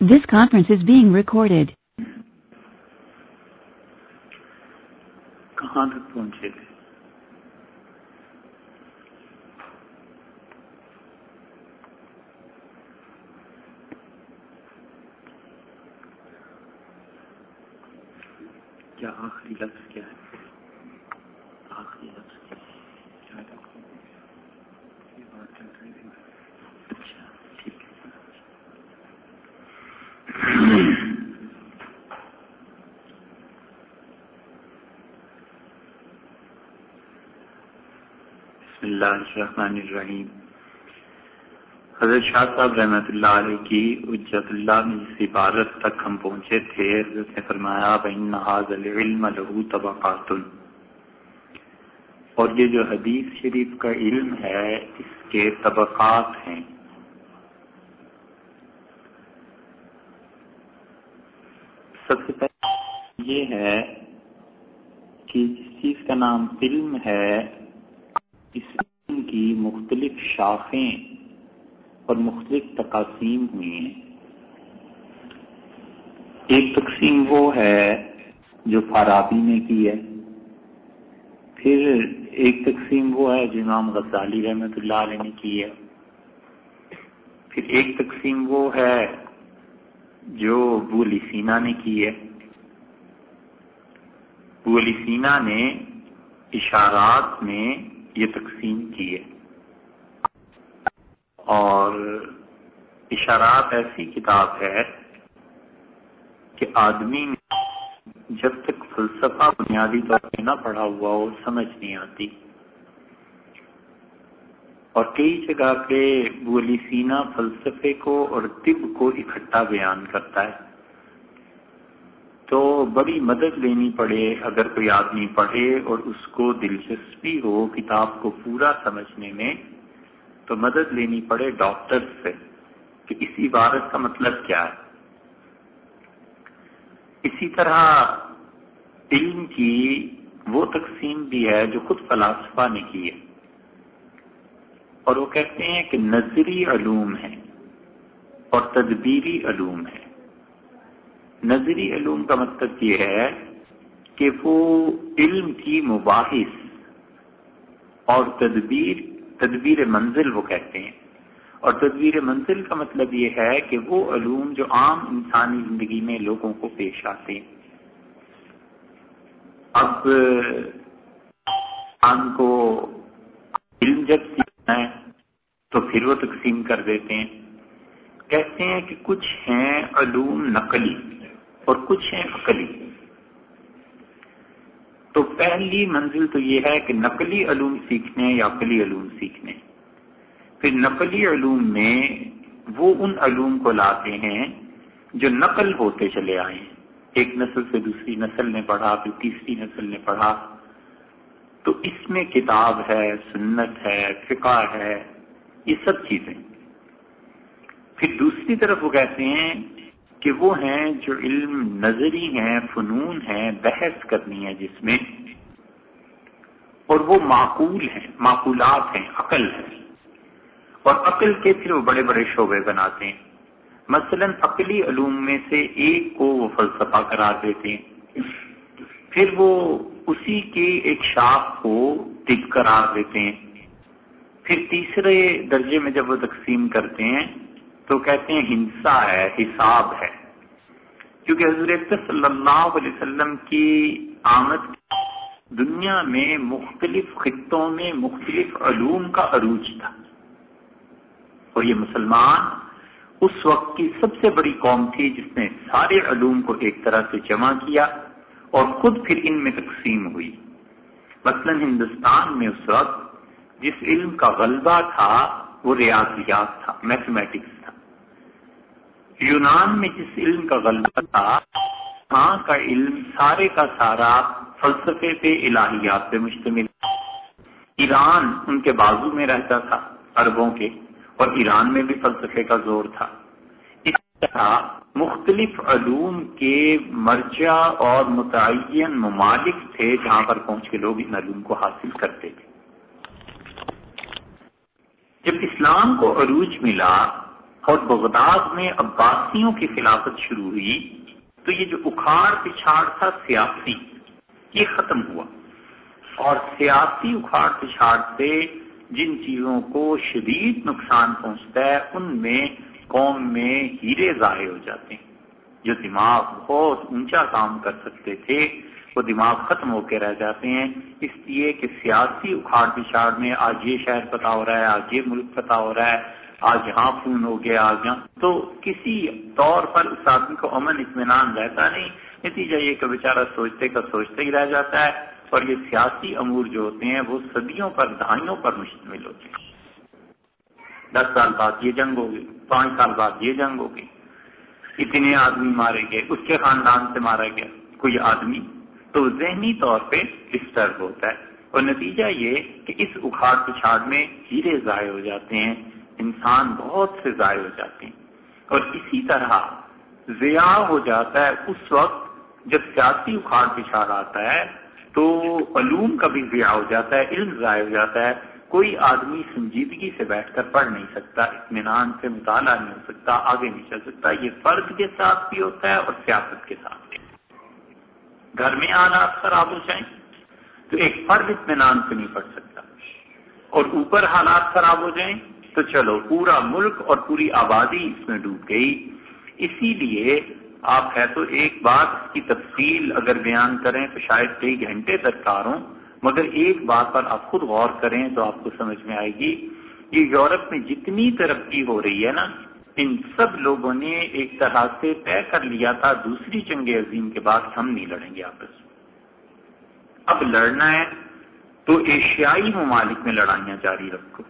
This conference is being recorded. کہاں تک پہنچے تھے کیا آخری لفظ کیا ہے آخری لفظ کیا ہے کیا ہے؟ یہ بات چل رہی تھی اچھا ٹھیک ہے بسم اللہ الرحمن الرحیم۔ حضرت شاہ صاحب رحمۃ اللہ علیہ کی اجت اللہ میں جس عبارت تک ہم پہنچے تھے، حضرت نے فرمایا بین ناز العلم لہو طبقات۔ اور یہ جو حدیث شریف کا علم ہے، اس کے طبقات ہیں۔ سب سے پہلے یہ ہے کہ جس چیز کا نام علم ہے اس علم کی مختلف شاخیں اور مختلف تقاسیم ہوئی ہیں۔ ایک تقسیم وہ ہے جو فارابی نے کی ہے۔ پھر ایک تقسیم وہ ہے جو امام غزالی رحمۃ اللہ علیہ نے کی ہے۔ پھر ایک تقسیم وہ ہے جو بو علی سینا نے کی ہے۔ بو علی سینا نے اشارات میں یہ تقسیم کی ہے اور اشارات ایسی کتاب ہے کہ آدمی جب تک فلسفہ بنیادی طور پہ نہ پڑھا ہوا ہو، سمجھ نہیں آتی۔ اور کئی جگہ پہ بولی سینا فلسفے کو اور طب کو اکٹھا بیان کرتا ہے۔ تو بڑی مدد لینی پڑے اگر کوئی آدمی پڑھے اور اس کو دلچسپی ہو کتاب کو پورا سمجھنے میں، تو مدد لینی پڑے ڈاکٹر سے کہ اس عبارت کا مطلب کیا ہے۔ اسی طرح علم کی وہ تقسیم بھی ہے جو خود فلاسفہ نے کی ہے۔ اور وہ کہتے ہیں کہ نظری علوم ہے اور تدبیری علوم ہے نظری علوم کا مطلب یہ ہے کہ وہ علم کی مباحث اور تدبیر تدبیر منزل وہ کہتے ہیں۔ اور تدبیر منزل کا مطلب یہ ہے کہ وہ علوم جو عام انسانی زندگی میں لوگوں کو پیش آتے ہیں۔ اب انسان کو علم جب سیکھنا ہے تو پھر وہ تقسیم کر دیتے ہیں۔ کہتے ہیں کہ کچھ ہیں علوم نقلی۔ اور کچھ ہیں عقلی۔ تو پہلی منزل تو یہ ہے کہ نقلی علوم سیکھنے یا عقلی علوم سیکھنے۔ پھر نقلی علوم میں وہ ان علوم کو لاتے ہیں جو نقل ہوتے چلے آئے ہیں۔ ایک نسل سے دوسری نسل نے پڑھا، پھر تیسری نسل نے پڑھا۔ تو اس میں کتاب ہے، سنت ہے، فقہ ہے، یہ سب چیزیں۔ پھر دوسری طرف وہ کہتے ہیں کہ وہ ہیں جو علم نظری ہیں، فنون ہیں، بحث کرنی ہے جس میں، اور وہ معقول ہیں، معقولات ہیں، عقل ہے اور عقل کے پھر وہ بڑے بڑے شعبے بناتے ہیں۔ مثلا عقلی علوم میں سے ایک کو وہ فلسفہ قرار دیتے ہیں۔ پھر وہ اسی کے ایک شاخ کو طب قرار دیتے ہیں۔ پھر تیسرے درجے میں جب وہ تقسیم کرتے ہیں تو کہتے ہیں ہنسا ہے، حساب ہے۔ کیونکہ حضرت صلی اللہ علیہ وسلم کی آمد دنیا میں مختلف خطوں میں مختلف علوم کا عروج تھا۔ اور یہ مسلمان اس وقت کی سب سے بڑی قوم تھی جس نے سارے علوم کو ایک طرح سے جمع کیا اور خود پھر ان میں تقسیم ہوئی۔ مثلا ہندوستان میں اس وقت جس علم کا غلبہ تھا، وہ ریاضیات تھا میتھمیٹکس تھا۔ یونان میں جس علم کا غلبہ تھا وہاں کا علم سارے کا سارا فلسفے پہ الہیات پہ مشتمل ایران ان کے بازو میں رہتا تھا، عربوں کے، اور ایران میں بھی فلسفے کا زور تھا۔ اس طرح مختلف علوم کے مرجع اور متعین ممالک تھے جہاں پر پہنچ کے لوگ ان علوم کو حاصل کرتے تھے۔ جب اسلام کو عروج ملا اور بغداد میں عباسیوں کی خلافت شروع ہوئی تو یہ جو اکھاڑ پچھاڑ تھا سیاسی، یہ ختم ہوا۔ اور سیاسی اکھاڑ پچھاڑ سے جن چیزوں کو شدید نقصان پہنچتا ہے، ان میں قوم میں ہیرے ظاہر ہو جاتے ہیں۔ جو دماغ بہت اونچا کام کر سکتے تھے، وہ دماغ ختم ہو کے رہ جاتے ہیں۔ اس لیے کہ سیاسی اکھاڑ پچھاڑ میں آج یہ شہر پتا ہو رہا ہے، آج یہ ملک پتا ہو رہا ہے۔ آج یہاں فون ہو گیا، آج یہاں تو کسی طور پر اس آدمی کو امن، اطمینان رہتا نہیں۔ نتیجہ یہ کہ بیچارہ سوچتے کا سوچتے ہی رہ جاتا ہے۔ اور یہ سیاسی امور جو ہوتے ہیں، وہ صدیوں پر، دہائیوں پر مشتمل ہوتے ہیں۔ دس سال بعد یہ جنگ ہوگی، پانچ سال بعد یہ جنگ ہوگی۔ اتنے آدمی مارے گئے، اس کے خاندان سے مارا گیا۔ کوئی آدمی تو ذہنی طور پہ ڈسٹرب ہوتا ہے۔ اور نتیجہ یہ کہ اس اکھاڑ پچھاڑ میں ہیرے ضائع ہو جاتے ہیں۔ انسان بہت سے ضائع ہو جاتے ہیں۔ اور اسی طرح ضیاع ہو جاتا ہے اس وقت جب سیاسی اکھاڑ پچھاڑ آتا ہے تو علوم کا بھی ضیاع ہو جاتا ہے، علم ضائع ہو جاتا ہے۔ کوئی آدمی سنجیدگی سے بیٹھ کر پڑھ نہیں سکتا، اطمینان سے مطالعہ نہیں ہو سکتا، آگے نہیں چل سکتا۔ یہ فرد کے ساتھ بھی ہوتا ہے اور سیاست کے ساتھ بھی۔ گھر میں حالات خراب ہو جائیں، تو ایک فرد اطمینان سے نہیں پڑھ سکتا۔ اور اوپر حالات خراب ہو جائیں تو چلو، پورا ملک اور پوری آبادی اس میں ڈوب گئی۔ اسی لیے آپ ہے تو ایک بات اس کی تفصیل اگر بیان کریں تو شاید کئی گھنٹے درکار ہوں، مگر ایک بات پر آپ خود غور کریں تو آپ کو سمجھ میں آئے گی۔ یہ یورپ میں جتنی ترقی ہو رہی ہے نا، ان سب لوگوں نے ایک طرح سے طے کر لیا تھا، دوسری جنگ عظیم کے بعد ہم نہیں لڑیں گے آپس اب لڑنا ہے تو ایشیائی ممالک میں لڑائیاں جاری رکھو۔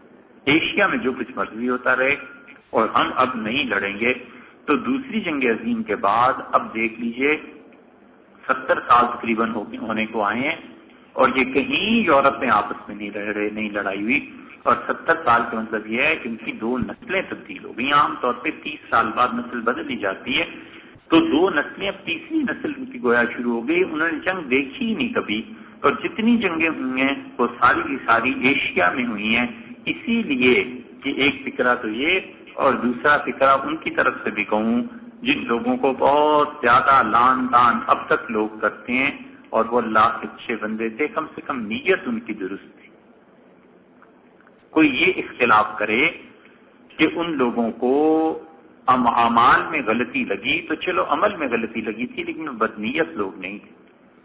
ایشیا میں جو کچھ مرضی ہوتا رہے اور ہم اب نہیں لڑیں گے، تو دوسری جنگ عظیم کے بعد اب دیکھ لیجیے، ستر سال تقریباً ہونے کو آئے ہیں اور یہ کہیں یورپ میں آپس میں نہیں رہ رہے، نہیں لڑائی ہوئی۔ اور ستر سال کا مطلب یہ ہے کہ ان کی دو نسلیں تبدیل ہو گئی عام طور پہ تیس سال بعد نسل بدلی جاتی ہے، تو دو نسلیں اب تیسری نسل ان کی گویا شروع ہو گئی۔ انہوں نے جنگ دیکھی ہی نہیں کبھی۔ اور جتنی جنگیں ہوئی ہیں، وہ ساری کی ساری ایشیا میں ہوئی ہیں۔ اسی لیے کہ ایک فکرہ تو یہ اور دوسرا فکرہ ان کی طرف سے بھی کہوں، جن لوگوں کو بہت زیادہ لان تان اب تک لوگ کرتے ہیں اور وہ اللہ کے اچھے بندے تھے، کم سے کم نیت ان کی درست تھی۔ کوئی یہ اختلاف کرے کہ ان لوگوں کو اعمال میں غلطی لگی تو چلو عمل میں غلطی لگی تھی، لیکن بدنیت لوگ نہیں تھے۔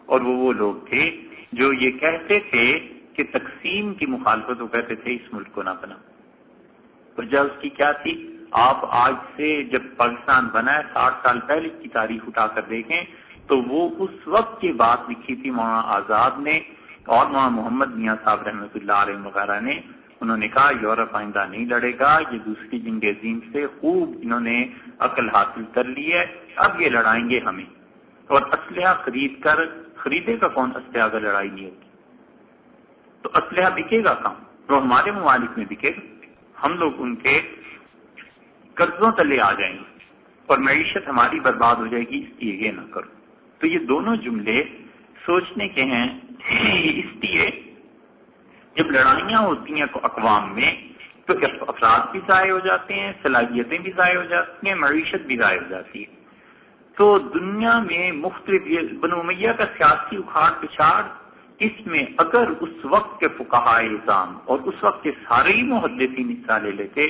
اور وہ وہ لوگ تھے جو یہ کہتے تھے کہ تقسیم کی مخالفت وہ کہتے تھے اس ملک کو نہ بنا۔ وجہ اس کی کیا تھی؟ آپ آج سے جب پاکستان بنا ہے، ساٹھ سال پہلے کی تاریخ اٹھا کر دیکھیں تو وہ اس وقت کی بات لکھی تھی مولانا آزاد نے اور مولانا محمد میاں صاحب رحمۃ اللہ علیہ وغیرہ نے۔ انہوں نے کہا، یورپ آئندہ نہیں لڑے گا، یہ دوسری جنگ عظیم سے خوب انہوں نے عقل حاصل کر لی ہے، اب یہ لڑائیں گے ہمیں۔ اور اسلحہ خرید کر، خریدے کا کون اسلحہ اگر لڑائی نہیں ہوگی تو اسلحہ بکے گا کام تو ہمارے ممالک میں بکے گا۔ ہم لوگ ان کے قرضوں تلے آ جائیں گے اور معیشت ہماری برباد ہو جائے گی، اس لیے یہ نہ کرو۔ تو یہ دونوں جملے سوچنے کے ہیں۔ اس لیے جب لڑائیاں ہوتی ہیں اقوام میں، تو افراد بھی ضائع ہو جاتے ہیں، صلاحیتیں بھی ضائع ہو جاتی ہیں، معیشت بھی ضائع ہو جاتی ہے۔ تو دنیا میں مختلف بنومیہ کا سیاسی اکھاڑ پچھاڑ اس میں اگر اس وقت کے فکہ نظام اور اس وقت کے سارے ہی محدثین حصہ لے لیتے،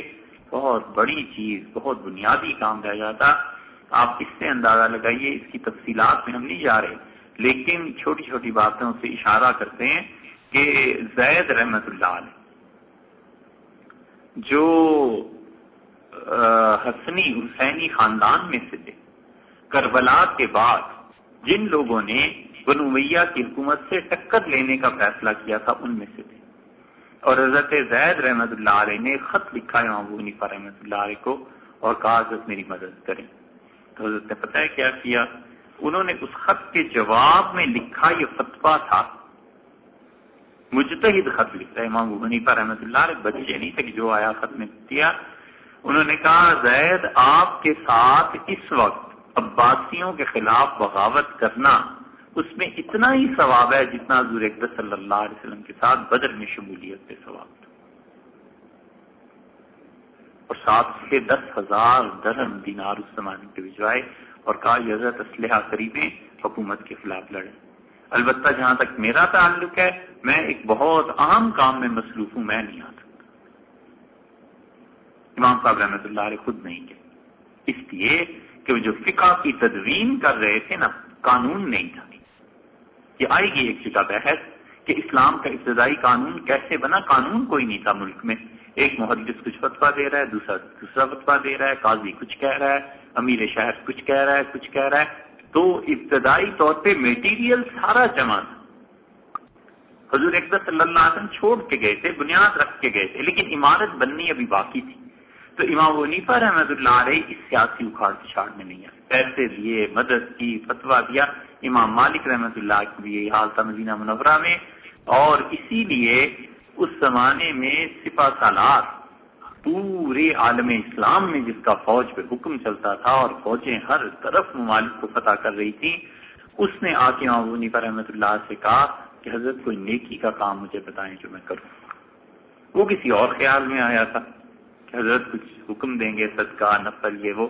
بہت بڑی چیز، بہت بنیادی کام رہ جاتا۔ آپ اس سے اندازہ لگائیے، اس کی تفصیلات میں ہم نہیں جا رہے۔ لیکن چھوٹی چھوٹی باتوں سے اشارہ کرتے ہیں کہ زید رحمت اللہ علیہ، جو حسنی حسینی خاندان میں سے تھے، کربلا کے بعد جن لوگوں نے بنویا کی حکومت سے ٹکر لینے کا فیصلہ کیا تھا، ان میں سے تھے۔ اور حضرت زید رحمت اللہ علیہ نے خط لکھا ہے ابو حنیفہ رحمت اللہ علیہ کو اور کہا، حضرت میری مدد کریں۔ تو حضرت نے پتہ ہے کیا کیا؟ انہوں نے اس خط کے جواب میں لکھا یہ فتوا تھا۔ مجتہد خط لکھتا ہے امام حنیفہ رحمۃ اللہ علیہ، بچے نہیں تھے جو آیا خط میں دیا انہوں نے کہا، زید، آپ کے ساتھ اس وقت عباسیوں کے خلاف بغاوت کرنا اس میں اتنا ہی ثواب ہے جتنا حضور اقدس صلی اللہ علیہ وسلم کے ساتھ بدر میں شمولیت پہ ثواب تھا اور سات سے دس ہزار درہم دینار اس زمانے کے بھجوائے اور کہا، یہ حضرت اسلحہ قریبیں حکومت کے خلاف لڑے البتہ جہاں تک میرا تعلق ہے، میں ایک بہت عام کام میں مصروف ہوں، میں نہیں آ سکتا۔ امام صاحب رحمۃ اللہ علیہ خود نہیں گئے۔ اس لیے کہ وہ جو فقہ کی تدوین کر رہے تھے نا، قانون نہیں تھا۔ یہ آئے گی ایک جگہ بحث کہ اسلام کا ابتدائی قانون کیسے بنا؟ قانون کوئی نہیں تھا ملک میں۔ ایک محدث کچھ فتوا دے رہا ہے، دوسرا دوسرا فتوا دے رہا ہے، قاضی کچھ کہہ رہا ہے، امیر شہر کچھ کہہ رہا ہے، کچھ کہہ رہا ہے۔ تو ابتدائی طور پہ میٹیریل سارا جمع تھا۔ حضور اقدر صلی اللہ علیہ وسلم چھوڑ کے گئے تھے، بنیاد رکھ کے گئے تھے، لیکن عمارت بننی ابھی باقی تھی۔ تو امام ونیفا رحمد اللہ علیہ اس سیاسی اکھاڑ پچھاڑ میں نہیں آئے۔ پیسے دیے مدد کی فتوا دیا۔ امام مالک رحمت اللہ کی بھی یہی حال تھا مدینہ منورہ میں، اور اسی لیے اس زمانے میں سپا سالار پورے عالم اسلام میں جس کا فوج پہ حکم چلتا تھا اور فوجیں ہر طرف ممالک کو فتح کر رہی تھی اس نے آ کے معمونی پر رحمت اللہ سے کہا کہ حضرت کوئی نیکی کا کام مجھے بتائیں جو میں کروں۔ وہ کسی اور خیال میں آیا تھا کہ حضرت کچھ حکم دیں گے، صدقہ، نفل، یہ وہ۔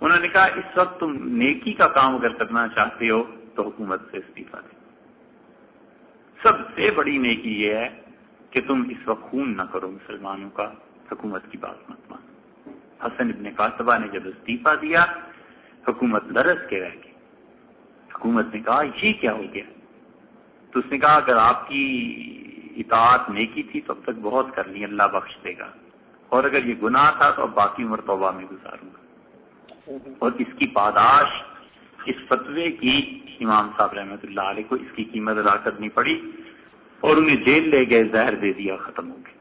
انہوں نے کہا، اس وقت تم نیکی کا کام اگر کرنا چاہتے ہو تو حکومت سے استعفیٰ دیں۔ سب سے بڑی نیکی یہ ہے کہ تم اس وقت خون نہ کرو مسلمانوں کا حکومت کی بات مت مان حسن ابن قاسبہ نے جب استعفیٰ دیا حکومت لرس کے رہ گئی۔ حکومت نے کہا یہ کیا ہو گیا؟ تو اس نے کہا اگر آپ کی اطاعت نیکی تھی تو اب تک بہت کر لی اللہ بخش دے گا۔ اور اگر یہ گناہ تھا تو اب باقی عمر توبہ میں گزاروں گا۔ اور اس کی پاداش اس فتوے کی امام صاحب رحمۃ اللہ علیہ کو اس کی قیمت ادا کرنی پڑی اور انہیں جیل لے گئے، زہر دے دیا، ختم ہو گیا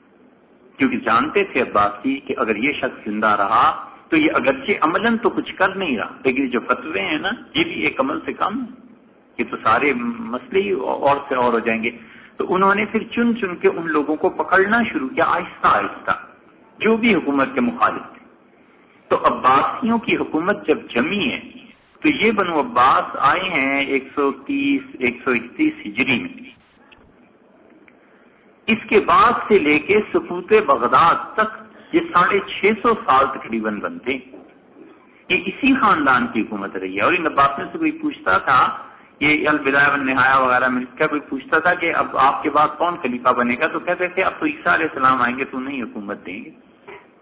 کیونکہ جانتے تھے عباس کی کہ اگر یہ شخص زندہ رہا تو یہ اگرچہ عملاً تو کچھ کر نہیں رہا، لیکن جو فتوے ہیں نا، یہ بھی ایک عمل سے کم یہ تو سارے مسئلے ہی اور سے اور ہو جائیں گے۔ تو انہوں نے پھر چن چن کے ان لوگوں کو پکڑنا شروع کیا، آہستہ آہستہ، جو بھی حکومت کے مخالف تھے۔ تو عباسیوں کی حکومت جب جمی ہے تو یہ بنو عباس آئے ہیں ایک سو تیس، ایک سو اکتیس ہجری میں۔ اس کے بعد سے لے کے سکوت بغداد تک یہ ساڑھے چھ سو سال تقریباً بنتے۔ یہ اسی خاندان کی حکومت رہی ہے۔ اور ان عباس سے کوئی پوچھتا تھا، یہ الوداع نہایا وغیرہ میں کیا کوئی پوچھتا تھا کہ اب آپ کے بعد کون خلیفہ بنے گا؟ تو کہتے تھے، اب تو عیسیٰ علیہ السلام آئیں گے، تو نہیں حکومت دیں گے۔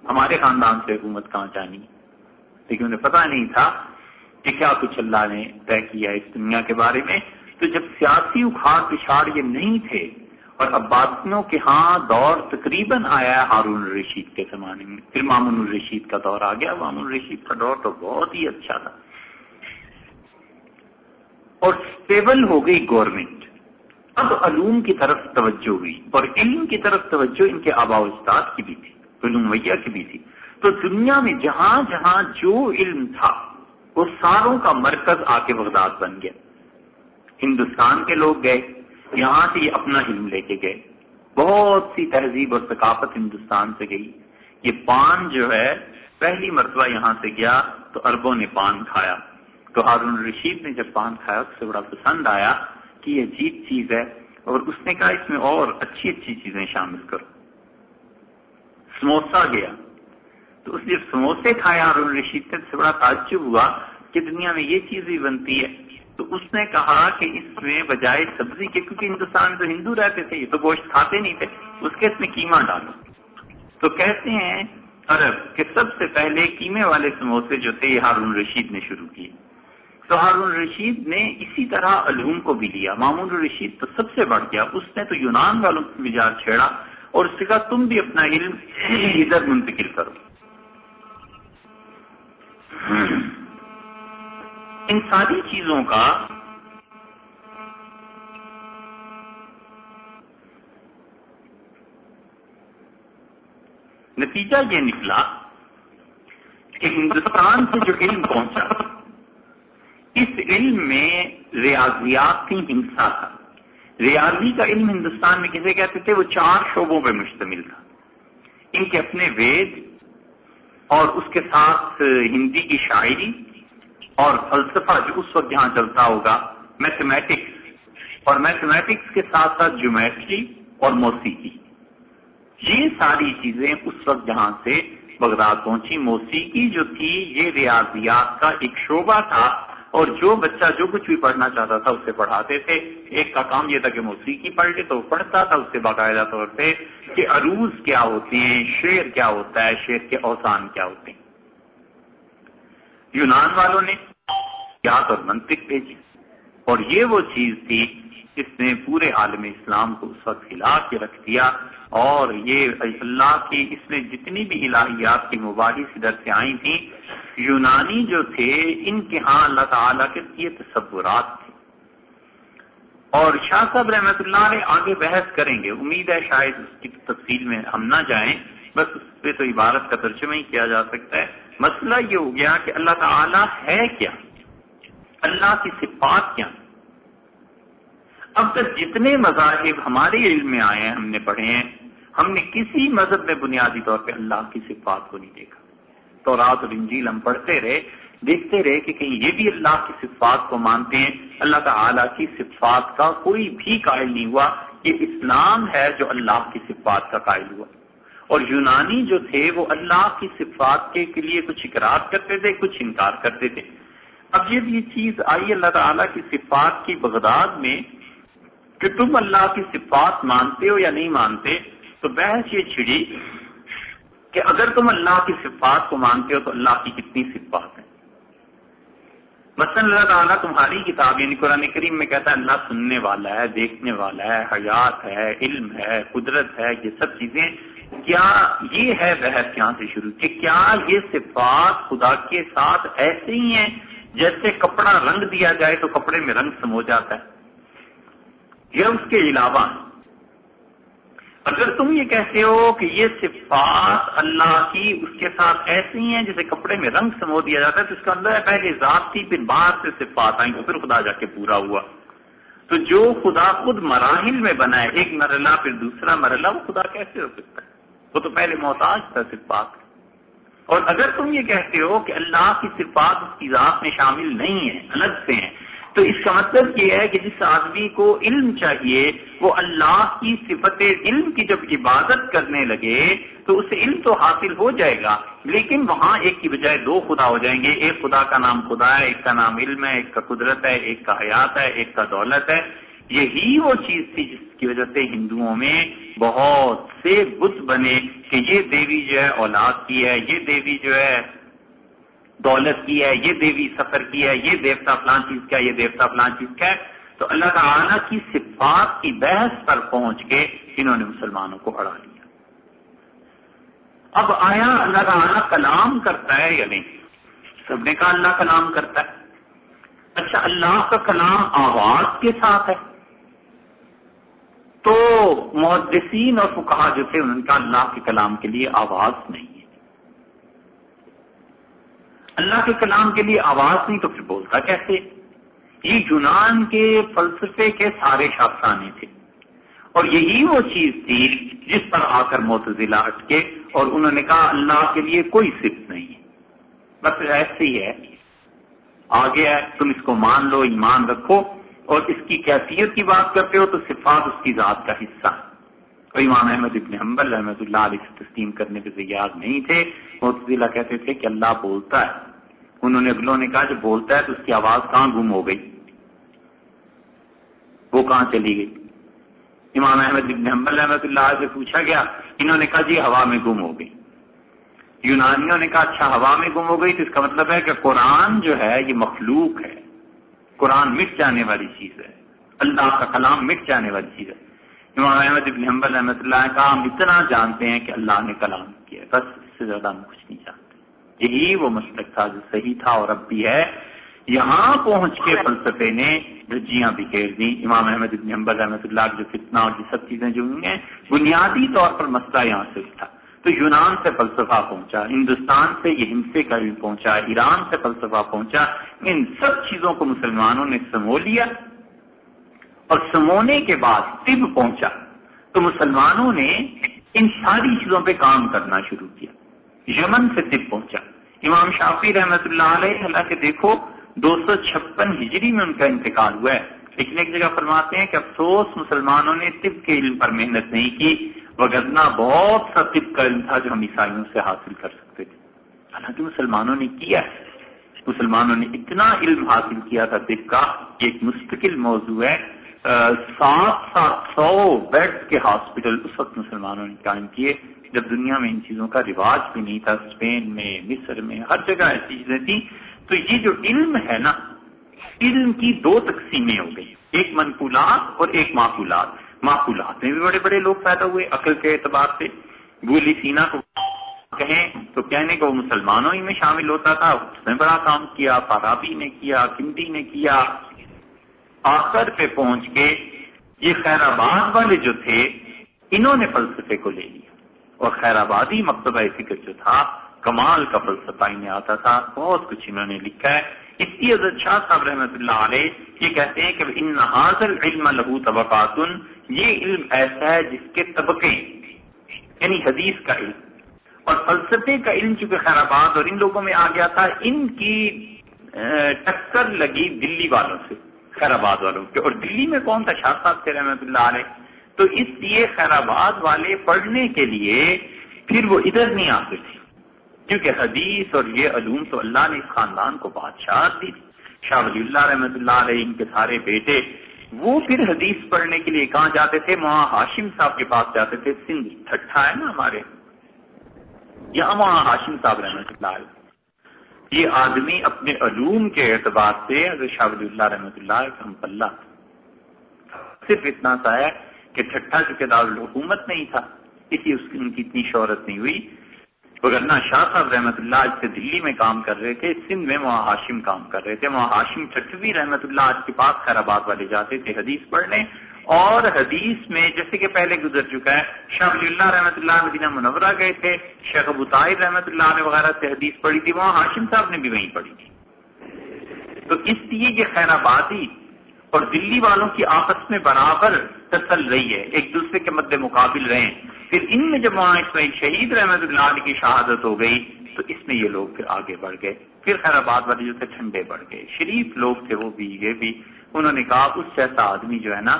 ہمارے خاندان سے حکومت کہاں جانی؟ لیکن انہیں پتا نہیں تھا۔ کہ کیا کچھ اللہ نے طے کیا اس دنیا کے بارے میں؟ تو جب سیاسی اکھاڑ پچھاڑ یہ نہیں تھے اور عباسیوں کے ہاں دور تقریباً آیا ہے ہارون الرشید کے زمانے میں، پھر مامون الرشید کا دور آ گیا۔ مامون الرشید کا دور تو بہت ہی اچھا تھا۔ اور اسٹیبل ہو گئی گورنمنٹ اب علوم کی طرف توجہ ہوئی اور علم کی طرف توجہ ان کے آبا استاد کی بھی تھی، علوم ویا کی بھی تھی۔ تو دنیا میں جہاں جہاں جو علم تھا وہ ساروں کا مرکز آ کے بغداد بن گیا ہندوستان کے لوگ گئے، یہاں سے یہ اپنا علم لے کے گئے۔ بہت سی تہذیب اور ثقافت ہندوستان سے گئی۔ یہ پان جو ہے، پہلی مرتبہ یہاں سے گیا تو اربوں نے پان کھایا۔ تو ہارون رشید نے جب پان کھایا، اس سے بڑا پسند آیا کہ یہ عجیب چیز ہے اور اس نے کہا اس میں اور اچھی اچھی چیزیں شامل کرو۔ سموسا گیا۔ تو اس نے سموسے کھائے ہارون رشید سے بڑا تعجب ہوا کہ دنیا میں یہ چیز بھی بنتی ہے۔ تو اس نے کہا کہ اس میں بجائے سبزی کے، کیونکہ ہندوستان میں تو ہندو رہتے تھے، یہ تو گوشت کھاتے نہیں تھے، اس کے اس میں کیما ڈالو۔ تو کہتے ہیں عرب کہ سب سے پہلے کیمے والے سموسے جو تھے، یہ ہارون رشید نے شروع کیے۔ تو ہارون رشید نے اسی طرح علوم کو بھی لیا۔ مامون الرشید تو سب سے بڑھ گیا، اس نے تو یونان والوں کو مزاج چھیڑا اور اس سے کہا تم بھی اپنا علم ادھر منتقل کرو۔ ان ساری چیزوں کا نتیجہ یہ نکلا کہ ہندوستان سے جو علم پہنچا، اس علم میں ریاضیات کی ہنسا تھا۔ ریاضی کا علم ہندوستان میں کسے کہتے تھے؟ وہ چار شعبوں پہ مشتمل تھا۔ ان کے اپنے وید اور اس کے ساتھ ہندی کی شاعری اور فلسفہ جو اس وقت جہاں چلتا ہوگا میتھمیٹکس اور میتھمیٹکس کے ساتھ ساتھ جیومیٹری اور موسیقی۔ یہ ساری چیزیں اس وقت جہاں سے بغداد پہنچی موسیقی جو تھی، یہ ریاضیات کا ایک شعبہ تھا۔ اور جو بچہ جو کچھ بھی پڑھنا چاہتا تھا اسے پڑھاتے تھے۔ ایک کا کام یہ تھا کہ موسیقی پڑھ لے تو وہ پڑھتا تھا، اس سے باقاعدہ طور پہ کہ عروض کیا ہوتے ہیں، شعر کیا ہوتا ہے، شعر کے اوسان کیا ہوتے ہیں۔ یونان والوں نے یاد اور منطق بھیجی۔ اور یہ وہ چیز تھی جس نے پورے عالم اسلام کو اس وقت ہلا کے رکھ دیا۔ اور یہ اللہ کی اس میں جتنی بھی الہیات کی مباحث ادھر سے آئی تھیں، یونانی جو تھے، ان کے ہاں اللہ تعالیٰ کے یہ تصورات تھے۔ اور شاہ صاحب رحمۃ اللہ نے آگے بحث کریں گے۔ امید ہے شاید اس کی تفصیل میں ہم نہ جائیں۔ بس اس پہ تو عبارت کا ترجمہ ہی کیا جا سکتا ہے۔ مسئلہ یہ ہو گیا کہ اللہ تعالیٰ ہے کیا؟ اللہ کی صفات کیا؟ اب تک جتنے مذاہب ہمارے علم میں آئے ہیں، ہم نے پڑھے ہیں ہم نے کسی مذہب میں بنیادی طور پہ اللہ کی صفات کو نہیں دیکھا۔ تو رات اور انجیل ہم پڑھتے رہے، دیکھتے رہے کہ کہیں یہ بھی اللہ کی صفات کو مانتے ہیں، اللہ تعالیٰ کی صفات کا کوئی بھی قائل نہیں ہوا یہ اسلام ہے جو اللہ کی صفات کا قائل ہوا۔ اور یونانی جو تھے وہ اللہ کی صفات کے لیے کچھ اقرار کرتے تھے، کچھ انکار کرتے تھے۔ اب یہ یہ چیز آئی اللہ تعالیٰ کی صفات کی بغداد میں کہ تم اللہ کی صفات مانتے ہو یا نہیں مانتے تو بحث یہ چھڑی کہ اگر تم اللہ کی صفات کو مانتے ہو تو اللہ کی کتنی صفات ہیں؟ مثلاً اللہ تعالیٰ تمہاری کتاب یعنی قرآن کریم میں کہتا ہے اللہ سننے والا ہے، دیکھنے والا ہے، حیات ہے، علم ہے، قدرت ہے، یہ سب چیزیں۔ کیا یہ ہے بحث یہاں سے شروع؟ کہ کیا یہ صفات خدا کے ساتھ ایسے ہی ہیں جیسے کپڑا رنگ دیا جائے تو کپڑے میں رنگ سمو جاتا ہے؟ یا اس کے علاوہ اگر تم یہ کہتے ہو کہ یہ صفات اللہ کی اس کے ساتھ ایسی ہیں جیسے کپڑے میں رنگ سمو دیا جاتا ہے، تو اس کا اندر پہلے ذات تھی پھر باہر سے صفات آئیں پھر خدا جا کے پورا ہوا۔ تو جو خدا خود مراحل میں بنا ہے، ایک مرلہ پھر دوسرا مرلہ وہ خدا کیسے ہو سکتا ہے؟ وہ تو پہلے محتاج تھا صفات۔ اور اگر تم یہ کہتے ہو کہ اللہ کی صفات اس کی ذات میں شامل نہیں ہے الگ سے ہیں تو اس کا مطلب یہ ہے کہ جس آدمی کو علم چاہیے، وہ اللہ کی صفت علم کی جب عبادت کرنے لگے، تو اسے علم تو حاصل ہو جائے گا۔ لیکن وہاں ایک کی بجائے دو خدا ہو جائیں گے۔ ایک خدا کا نام خدا ہے، ایک کا نام علم ہے، ایک کا قدرت ہے، ایک کا حیات ہے، ایک کا دولت ہے۔ یہی وہ چیز تھی جس کی وجہ سے ہندوؤں میں بہت سے بت بنے کہ یہ دیوی جو ہے اولاد کی ہے، یہ دیوی جو ہے دولت کی ہے، یہ دیوی سفر کی ہے، یہ دیوتا فلان چیز کا، یہ دیوتا فلان چیز کا۔ ہے تو اللہ تعالیٰ کی صفات کی بحث پر پہنچ کے انہوں نے مسلمانوں کو اڑا لیا۔ اب آیا اللہ تعالیٰ کلام کرتا ہے یا نہیں؟ سب نے کہا اللہ کلام کرتا ہے۔ اچھا اللہ کا کلام آواز کے ساتھ ہے۔ تو محدثین اور فکہ جو تھے ان کا اللہ کے کلام کے لیے آواز نہیں۔ اللہ کے کلام کے لیے آواز نہیں تو پھر بولتا کیسے؟ یہ یونان کے فلسفے کے سارے شافسانے تھے۔ اور یہی وہ چیز تھی جس پر آ کر موتزلہ اٹکے اور انہوں نے کہا اللہ کے لیے کوئی صفت نہیں ہے۔ بس ایسے ہی ہے۔ آگے ہے، تم اس کو مان لو، ایمان رکھو اور اس کی کیفیت کی بات کرتے ہو تو صفات اس کی ذات کا حصہ۔ ہے اور امام احمد ابن حنبل رحمۃ اللہ علیہ سے تسلیم کرنے کے تیار نہیں تھے۔ محتضیلہ کہتے تھے کہ اللہ بولتا ہے۔ انہوں نے اگلوں نے کہا جو بولتا ہے تو اس کی آواز کہاں گم ہو گئی؟ وہ کہاں چلی گئی؟ امام احمد ابن حنبل رحمۃ اللہ سے پوچھا گیا، انہوں نے کہا جی ہوا میں گم ہو گئی۔ یونانیوں نے کہا اچھا ہوا میں گم ہو گئی تو اس کا مطلب ہے کہ قرآن جو ہے یہ مخلوق ہے۔ قرآن مٹ جانے والی چیز ہے۔ اللہ کا کلام مٹ جانے والی چیز ہے۔ امام احمد ابن حنبل رحمۃ اللہ کہا ہم اتنا جانتے ہیں کہ اللہ نے کلام کیا بس اس سے زیادہ ہم کچھ نہیں جانتے۔ یہی وہ مسلک تھا جو صحیح تھا اور اب بھی ہے۔ یہاں پہنچ کے فلسفے نے دھجیاں بکھیر دی امام احمد ابن حنبل رحمۃ اللہ جو فتنہ اور یہ سب چیزیں جو ہوئی ہیں بنیادی طور پر مسئلہ یہاں سے اٹھا۔ تو یونان سے فلسفہ پہنچا ہندوستان سے یہ ہنسے کا بھی پہنچا ایران سے فلسفہ پہنچا۔ ان سب چیزوں کو مسلمانوں نے سمو لیا۔ اور سمونے کے بعد طب پہنچا تو مسلمانوں نے ان ساری چیزوں پہ کام کرنا شروع کیا۔ یمن سے طب پہنچا۔ امام شافی رحمت اللہ علیہ، حالانکہ دیکھو، دو سو چھپن ہجری میں ان کا انتقال ہوا ہے۔ لیکن ایک جگہ فرماتے ہیں کہ افسوس، مسلمانوں نے طب کے علم پر محنت نہیں کی وغیرہ بہت سا طب کا علم تھا جو ہم عیسائیوں سے حاصل کر سکتے تھے۔ حالانکہ مسلمانوں نے کیا ہے؟ مسلمانوں نے اتنا علم حاصل کیا تھا طب کا ایک مستقل موضوع ہے۔ سات سات سو بیڈ کے ہاسپٹل اس وقت مسلمانوں نے قائم کیے، جب دنیا میں ان چیزوں کا رواج بھی نہیں تھا اسپین میں، مصر میں، ہر جگہ ایسی چیزیں تھیں۔ تو یہ جو علم ہے نا، علم کی دو تقسیمیں ہو گئی۔ ایک منقولات اور ایک معقولات۔ معقولات میں بھی بڑے بڑے لوگ پیدا ہوئے عقل کے اعتبار سے۔ بولی سینا کو کہیں تو کہنے کو مسلمانوں ہی میں شامل ہوتا تھا، اس نے بڑا کام کیا، فارابی نے کیا کمٹی نے کیا آخر پہ پہنچ کے یہ خیر آباد والے جو تھے، انہوں نے فلسفے کو لے لیا۔ اور خیر آبادی مکتبہ فکر جو تھا، کمال کا فلسفہ انہیں آتا تھا۔ بہت کچھ انہوں نے لکھا ہے۔ اس کی عزت شاہ صاحب رحمۃ اللہ علیہ یہ کہتے ہیں کہ ان حاضر علم لہو طبقات، یہ علم ایسا ہے جس کے طبقے یعنی حدیث کا علم۔ اور فلسفے کا علم چونکہ خیر آباد اور ان لوگوں میں آ گیا تھا، ان کی ٹکر لگی دلی والوں سے۔ خیر آباد والوں کے۔ اور دلی میں کون تھا شاہ صاحب سے رحمت اللہ علیہ؟ تو اس لیے خیر آباد والے پڑھنے کے لیے پھر وہ ادھر نہیں آتے تھے۔ کیونکہ حدیث اور یہ علوم تو اللہ نے اس خاندان کو بادشاہ دی۔ شاہ ولی اللہ رحمۃ اللہ علیہ، ان کے سارے بیٹے۔ وہ پھر حدیث پڑھنے کے لیے کہاں جاتے تھے؟ وہاں ہاشم صاحب کے پاس جاتے تھے۔ سندھ، ٹھٹھا ہے نا ہمارے۔ یہاں وہاں ہاشم صاحب رحمۃ اللہ علیہ۔ یہ آدمی اپنے علوم کے اعتبار سے اگر شاہ ولی اللہ رحمۃ اللہ اللہ صرف اتنا سا ہے کہ ٹھٹھا چونکہ دارالحکومت نہیں تھا، اسی اس کی ان کی اتنی شہرت نہیں ہوئی۔ وغیرہ شاہ صاحب رحمۃ اللہ آج سے دلی میں کام کر رہے تھے، سندھ میں وہاں ہاشم کام کر رہے تھے۔ وہاں ہاشم ٹھٹوی رحمۃ اللہ آج کے پاس خیر آباد والے جاتے تھے، حدیث پڑھنے اور حدیث میں جیسے کہ پہلے گزر چکا ہے شاہ ولی اللہ رحمۃ اللہ مدینہ منورہ گئے تھے، شیخ ابو طاہر رحمۃ اللہ علیہ وغیرہ سے حدیث پڑھی تھی، وہاں ہاشم صاحب نے بھی وہیں پڑھی تھی۔ تو اس لیے یہ خیر آبادی اور دلی والوں کی آپس میں برابر تسل رہی ہے، ایک دوسرے کے مد مقابل رہے پھر ان میں جب وہاں اسماعیل شہید رحمت اللہ علیہ کی شہادت ہو گئی، تو اس میں یہ لوگ پھر آگے بڑھ گئے۔ پھر خیر آباد والے جو تھے، ٹھنڈے بڑھ گئے۔ شریف لوگ تھے، وہ بھی یہ بھی، انہوں نے کہا، اس جیسا آدمی جو ہے نا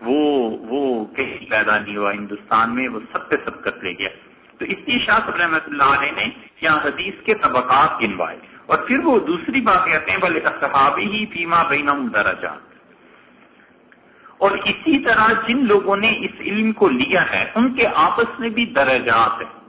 وہ وہ کہیں پیدا نہیں ہوا ہندوستان میں، وہ سب پہ سب کر لے گیا۔ تو اس لیے شاہ صبر رحمۃ اللہ علیہ نے یہاں حدیث کے طبقات گنوائے۔ اور پھر وہ دوسری بات کہتے ہیں بلے صحابی ہی فیما بینم درجات۔ اور اسی طرح جن لوگوں نے اس علم کو لیا ہے، ان کے آپس میں بھی درجات ہیں۔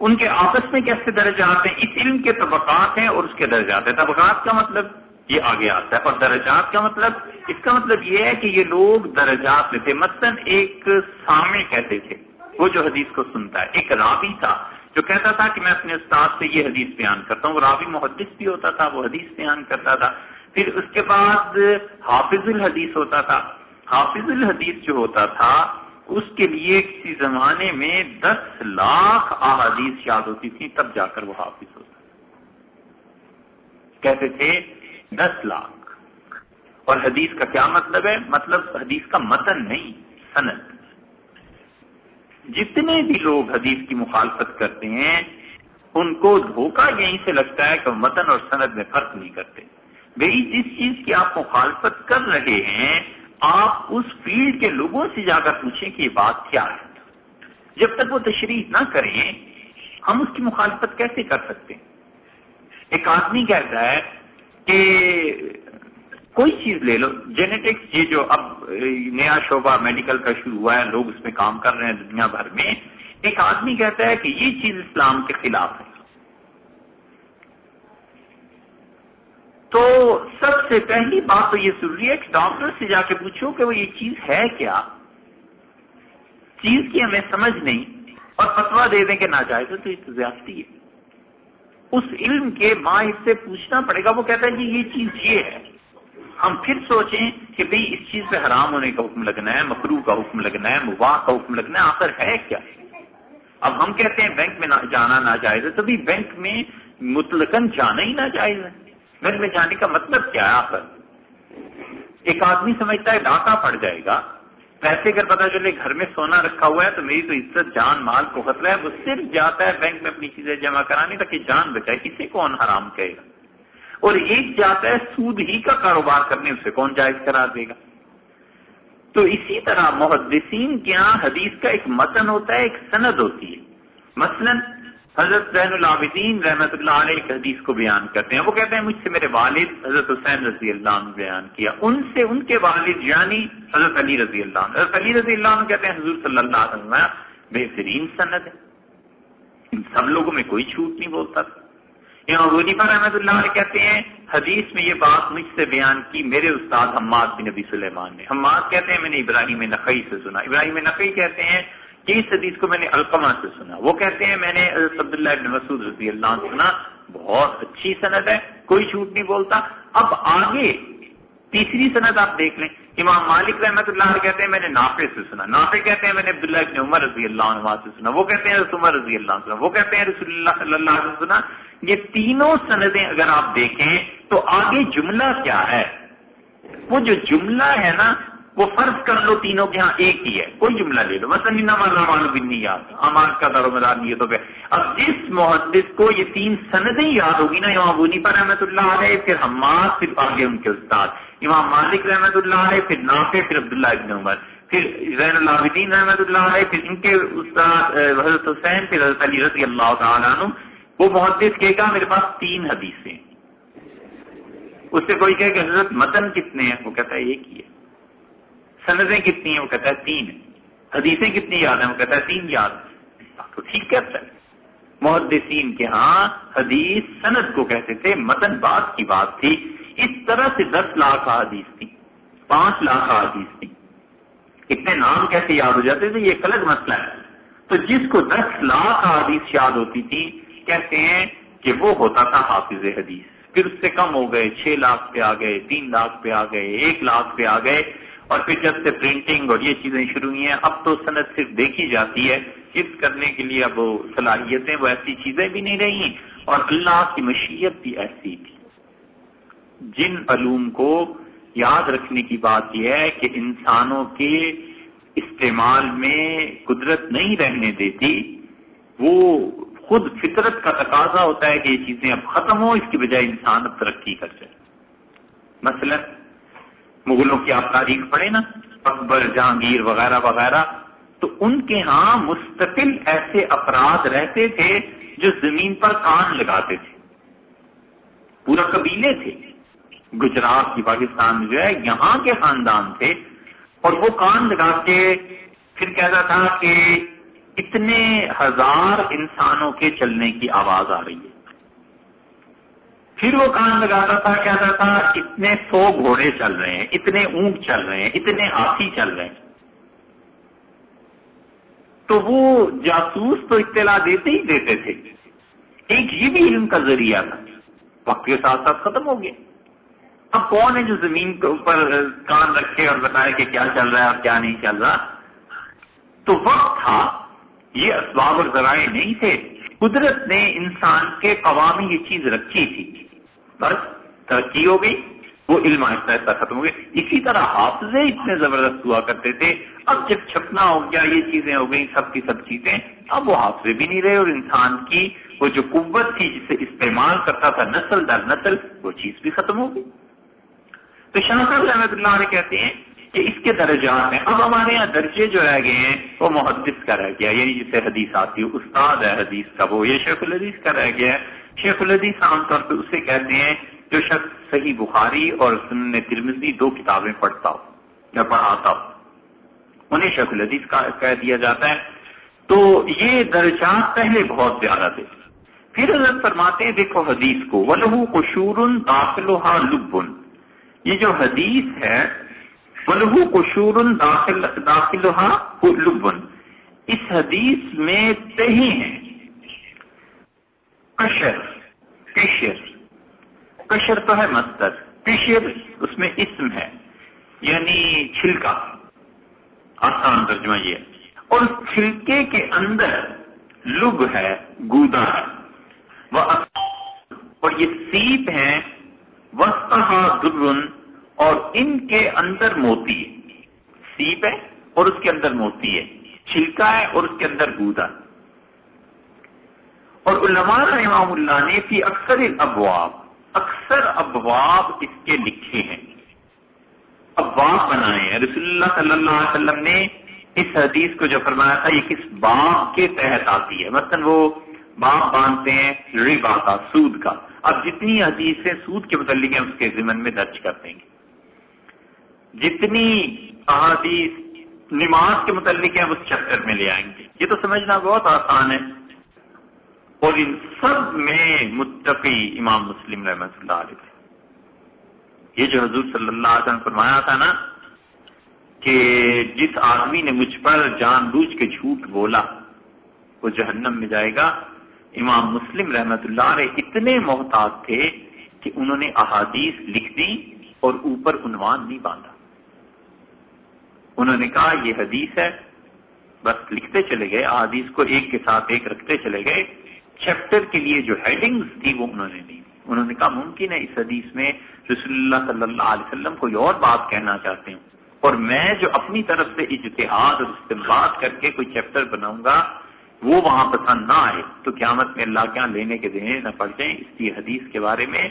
ان کے آپس میں کیسے درجات ہیں؟ اس علم کے طبقات ہیں اور اس کے درجات ہیں۔ طبقات کا مطلب یہ آگے آتا ہے، اور درجات کا مطلب اس کا مطلب یہ ہے کہ یہ لوگ درجات میں تھے مثلا ایک سامع کہتے تھے، وہ جو حدیث کو سنتا ہے، ایک راوی تھا، جو کہتا تھا کہ میں اپنے استاد سے یہ حدیث بیان کرتا ہوں، وہ راوی محدث بھی ہوتا تھا، وہ حدیث بیان کرتا تھا۔ پھر اس کے بعد حافظ الحدیث ہوتا تھا۔ حافظ الحدیث جو ہوتا تھا، اس کے لیے کسی زمانے میں دس لاکھ احادیث یاد ہوتی تھی تب جا کر وہ حافظ ہوتا کہتے تھے، دس لاکھ۔ اور حدیث کا کیا مطلب ہے؟ مطلب حدیث کا متن نہیں، سند۔ جتنے بھی لوگ حدیث کی مخالفت کرتے ہیں، ان کو دھوکہ یہیں سے لگتا ہے کہ متن اور سند میں فرق نہیں کرتے۔ گئی جس چیز کی آپ مخالفت کر رہے ہیں، آپ اس فیلڈ کے لوگوں سے جا کر پوچھیں کہ یہ بات کیا ہے۔ جب تک وہ تشریح نہ کریں، ہم اس کی مخالفت کیسے کر سکتے ہیں؟ ایک آدمی کہتا ہے کہ کوئی چیز لے لو۔ جینیٹکس یہ جو اب نیا شعبہ میڈیکل کا شروع ہوا ہے، لوگ اس میں کام کر رہے ہیں دنیا بھر میں۔ ایک آدمی کہتا ہے کہ یہ چیز اسلام کے خلاف ہے۔ تو سب سے پہلی بات تو یہ ضروری ہے کہ ڈاکٹر سے جا کے پوچھو کہ وہ یہ چیز ہے کیا؟ چیز کی ہمیں سمجھ نہیں اور فتوا دے دیں کہ ناجائز ہے تو یہ تو زیادتی ہے۔ اس علم کے ماں سے پوچھنا پڑے گا، وہ کہتا ہے کہ یہ چیز یہ ہے۔ ہم پھر سوچیں کہ بھئی اس چیز پہ حرام ہونے کا حکم لگنا ہے مکرو کا حکم لگنا ہے، مباح کا حکم لگنا ہے، آخر ہے کیا؟ اب ہم کہتے ہیں بینک میں جانا ناجائز ہے، تو بھی بینک میں مطلقاً جانا ہی ناجائز ہے۔ گھر میں جانے کا مطلب کیا ہے آپ ایک آدمی سمجھتا ہے ڈاکہ پڑ جائے گا، پیسے اگر پتا چلے گھر میں سونا رکھا ہوا ہے تو میری تو عزت، جان، مال کو خطرہ ہے، وہ صرف جاتا ہے بینک میں اپنی چیزیں جمع کرانے تاکہ جان بچائے اسے کون حرام کہے گا۔ اور ایک جاتا ہے سود ہی کا کاروبار کرنے، اسے کون جائز کرا دے گا؟ تو اسی طرح محدثین کے یہاں حدیث کا ایک متن ہوتا ہے، ایک سند ہوتی ہے۔ مثلا حضرت زین العابدین رحمت اللہ علیہ ایک حدیث کو بیان کرتے ہیں۔ وہ کہتے ہیں، مجھ سے میرے والد حضرت حسین رضی اللہ عنہ بیان کیا۔ ان سے ان کے والد یعنی حضرت علی رضی اللہ عنہ۔ حضرت علی رضی اللہ عنہ کہتے ہیں، حضور صلی اللہ علیہ وسلم، بہترین سند ہے۔ ان سب لوگوں میں کوئی چھوٹ نہیں بولتا تھا۔ یہاں غنیفہ رحمت اللہ علیہ کہتے ہیں، حدیث میں یہ بات مجھ سے بیان کی، میرے استاد حماد بن نبی سلیمان نے۔ حماد کہتے ہیں، میں نے ابراہیم نقی سے سنا۔ ابراہیم نقی کہتے ہیں کہ اس حدیث کو میں نے القمہ سے سنا۔ وہ کہتے ہیں، میں نے عبداللہ ابن مسعود رضی اللہ عنہ سنا، بہت اچھی صنعت ہے، کوئی جھوٹ نہیں بولتا۔ اب آگے تیسری صنعت آپ دیکھ لیں۔ امام مالک رحمت اللہ علیہ کہتے ہیں، میں نے نافع سے سنا۔ نافع کہتے ہیں، میں نے عبداللہ ابن عمر رضی اللہ عنہ سے سنا۔ وہ کہتے ہیں عمر رضی اللہ عنہ وہ کہتے ہیں، رسول اللہ صلی اللہ علیہ سنا۔ یہ تینوں سندیں اگر آپ دیکھیں، تو آگے جملہ کیا ہے؟ وہ جو جملہ ہے نا، وہ فرض کر لو تینوں کے ہاں ایک ہی ہے۔ کوئی جملہ لے لو۔ مثلاً بنی یاد امار کا دار و مدار نیتوں پہ اب جس محدث کو یہ تین سندیں یاد ہوگی نا، امام ابونی پر رحمۃ اللہ علیہ، پھر حماد، پھر آگے ان کے استاد۔ امام مالک رحمۃ اللہ علیہ، پھر نافع، پھر عبداللہ ابن عمر، پھر زین العابدین رحمۃ اللہ علیہ، پھر ان کے استاد حضرت حسین، پھر حضرت علی رضی اللہ تعالیٰ عنہ۔ وہ محدث کہے گا، میرے پاس تین حدیثیں۔ اس سے کوئی کہے کہ حضرت متن کتنے ہیں؟ وہ کہتا ہے ایک ہی ہے۔ سندیں کتنی ہیں؟ وہ کہتا ہے تین۔ حدیثیں کتنی یاد ہیں؟ وہ کہتا ہے تین یاد۔ تو ٹھیک کہتا ہے اچھا۔ محدثین کے ہاں حدیث، سند کو کہتے تھے، متن بات کی بات تھی۔ اس طرح سے دس لاکھ حدیث تھی پانچ لاکھ حدیث تھی اتنے نام کیسے یاد ہو جاتے تھے؟ یہ ایک الگ مسئلہ ہے۔ تو جس کو دس لاکھ حدیث یاد ہوتی تھی، کہتے ہیں کہ وہ ہوتا تھا حافظ حدیث۔ پھر اس سے کم ہو گئے، چھ لاکھ پہ آ گئے، تین لاکھ پہ آ گئے، ایک لاکھ پہ آ گئے۔ اور پھر جب سے پرنٹنگ اور یہ چیزیں شروع ہوئی ہیں، اب تو صنعت صرف دیکھی جاتی ہے۔ حفظ کرنے کے لیے اب وہ صلاحیتیں، وہ ایسی چیزیں بھی نہیں رہی اور اللہ کی مشیت بھی ایسی تھی۔ جن علوم کو یاد رکھنے کی بات یہ ہے کہ انسانوں کے استعمال میں قدرت نہیں رہنے دیتی، وہ خود فطرت کا تقاضا ہوتا ہے کہ یہ چیزیں اب ختم ہو اس کی بجائے انسان اب ترقی کر جائے۔ مثلا مغلوں کی آپ تاریخ پڑھیں نا، اکبر، جہانگیر وغیرہ وغیرہ، تو ان کے ہاں مستقل ایسے افراد رہتے تھے جو زمین پر کان لگاتے تھے۔ پورا قبیلے تھے۔ گجرات کی پاکستان میں جو ہے، یہاں کے خاندان تھے۔ اور وہ کان لگا کے پھر کہتا تھا کہ اتنے ہزار انسانوں کے چلنے کی آواز آ رہی ہے۔ پھر وہ کان لگاتا تھا، کہتا تھا، اتنے سو گھوڑے چل رہے ہیں، اتنے اونٹ چل رہے ہیں، اتنے ہاتھی چل رہے ہیں۔ تو وہ جاسوس تو اطلاع دیتے ہی دیتے تھے۔ ایک یہ بھی علم کا ذریعہ تھا۔ وقت کے ساتھ ساتھ ختم ہو گیا۔ اب کون ہے جو زمین کے اوپر کان رکھے اور بتائے کہ کیا چل رہا ہے اور کیا نہیں چل رہا؟ تو وقت تھا، یہ اسباب اور ذرائع نہیں تھے۔ قدرت نے انسان کے قوامی یہ چیز رکھی تھی۔ بس ترقی ہو گئی، وہ علم آہستہ آہستہ ختم ہو گئے۔ اسی طرح حافظے اتنے زبردست ہوا کرتے تھے۔ اب جب چھپنا ہو گیا، یہ چیزیں ہو گئی سب کی سب چیزیں۔ اب وہ حافظے بھی نہیں رہے اور انسان کی وہ جو قوت تھی جسے استعمال کرتا تھا نسل در نسل، وہ چیز بھی ختم ہو گئی۔ تو شاہ صاحب رحمت اللہ علیہ کہتے ہیں کہ اس کے درجات ہیں۔ اب ہمارے یہاں درجے جو رہ گئے ہیں، وہ محدث کا رہ گیا۔ یعنی جسے حدیث آتی ہے، استاد ہے حدیث کا، وہ یہ شیخ الحدیث کا رہ گیا۔ ہے شیخ الحدیث عام طور پہ اسے کہتے ہیں جو شخص صحیح بخاری اور سنن ترمزی دو کتابیں پڑھتا ہو یا پڑھاتا ہو۔ انہیں شیخ الحدیث کا کہہ دیا جاتا ہے۔ تو یہ درجات پہلے بہت زیادہ تھے۔ پھر حضرت فرماتے ہیں، دیکھو حدیث کو ولہ قشور داخل لبن یہ جو حدیث ہے ولہو قشور داخل داخل لبن اس حدیث میں تہی ہیں۔ کشر کشر۔ کشر تو ہے مستر کشر اس میں اسم ہے یعنی چھلکا۔ آسان ترجمہ یہ۔ اور چھلکے کے اندر لب ہے، گودا ہے۔ وہ اور یہ سیپ ہے وسطہ درن اور ان کے اندر موتی ہے۔ سیپ ہے اور اس کے اندر موتی ہے۔ چھلکا ہے اور اس کے اندر گودا اور علماء امام اللہ نے فی اکثر ابواب اکثر ابواب اس کے لکھے ہیں۔ ابواب بنائے ہیں۔ رسول اللہ صلی اللہ علیہ وسلم نے اس حدیث کو جو فرمایا تھا، یہ کس باب کے تحت آتی ہے۔ مثلا وہ باپ باندھتے ہیں ربا کا، سود کا۔ اب جتنی حدیثیں سود کے متعلق ہیں، اس کے ذمن میں درج کر دیں گے۔ جتنی احادیث نماز کے متعلق ہیں اس چیپٹر میں لے آئیں گے۔ یہ تو سمجھنا بہت آسان ہے۔ اور ان سب میں متقی امام مسلم رحمۃ اللہ علیہ یہ جو حضور صلی اللہ علیہ وسلم فرمایا تھا نا کہ جس آدمی نے مجھ پر جان بوجھ کے جھوٹ بولا، وہ جہنم میں جائے گا۔ امام مسلم رحمت اللہ علیہ اتنے محتاط تھے کہ انہوں نے احادیث لکھ دی اور اوپر عنوان نہیں باندھا۔ انہوں نے کہا، یہ حدیث ہے۔ بس لکھتے چلے گئے۔ احادیث کو ایک کے ساتھ ایک رکھتے چلے گئے۔ چیپٹر کے لیے جو ہیڈنگز تھی وہ انہوں نے نہیں انہوں نے کہا، ممکن ہے اس حدیث میں رسول اللہ صلی اللہ علیہ وسلم کوئی اور بات کہنا چاہتے ہیں اور میں جو اپنی طرف سے اجتہاد اور استعمال کر کے کوئی چیپٹر بناؤں گا وہ وہاں پسند نہ آئے تو قیامت میں اللہ کے لینے کے دینے نہ پڑ جائیں۔ اس کی حدیث کے بارے میں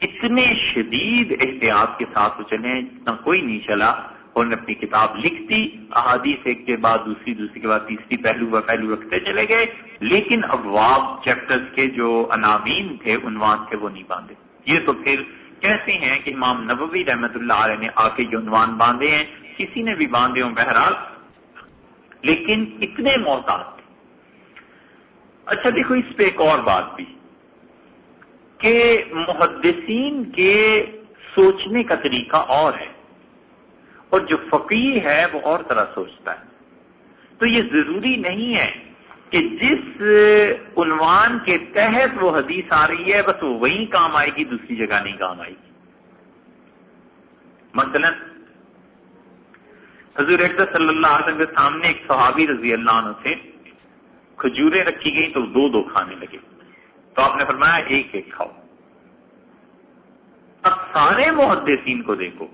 اتنے شدید احتیاط کے ساتھ وہ چلیں جتنا کوئی نہیں چلا۔ اور نے اپنی کتاب لکھ دی احادیث ایک کے بعد دوسری دوسری کے بعد تیسری، پہلو و پہلو رکھتے چلے گئے۔ لیکن ابواب چیپٹر کے جو عناوین تھے، عنوان تھے، وہ نہیں باندھے۔ یہ تو پھر کیسے ہیں کہ امام نبوی رحمت اللہ علیہ نے آ کے جو عنوان باندھے ہیں۔ کسی نے بھی باندھے ہوں بہرحال، لیکن اتنے محتاط اچھا دیکھو، اس پہ ایک اور بات بھی کہ محدثین کے سوچنے کا طریقہ اور ہے اور جو فقیر ہے وہ اور طرح سوچتا ہے۔ تو یہ ضروری نہیں ہے کہ جس عنوان کے تحت وہ حدیث آ رہی ہے، بس وہ وہیں کام آئے گی، دوسری جگہ نہیں کام آئے گی۔ مثلا، حضور صلی اللہ علیہ وسلم کے سامنے ایک صحابی رضی اللہ عنہ سے کھجورے رکھی گئی تو دو دو کھانے لگے۔ تو آپ نے فرمایا ایک ایک کھاؤ۔ اب سارے محدثین کو دیکھو۔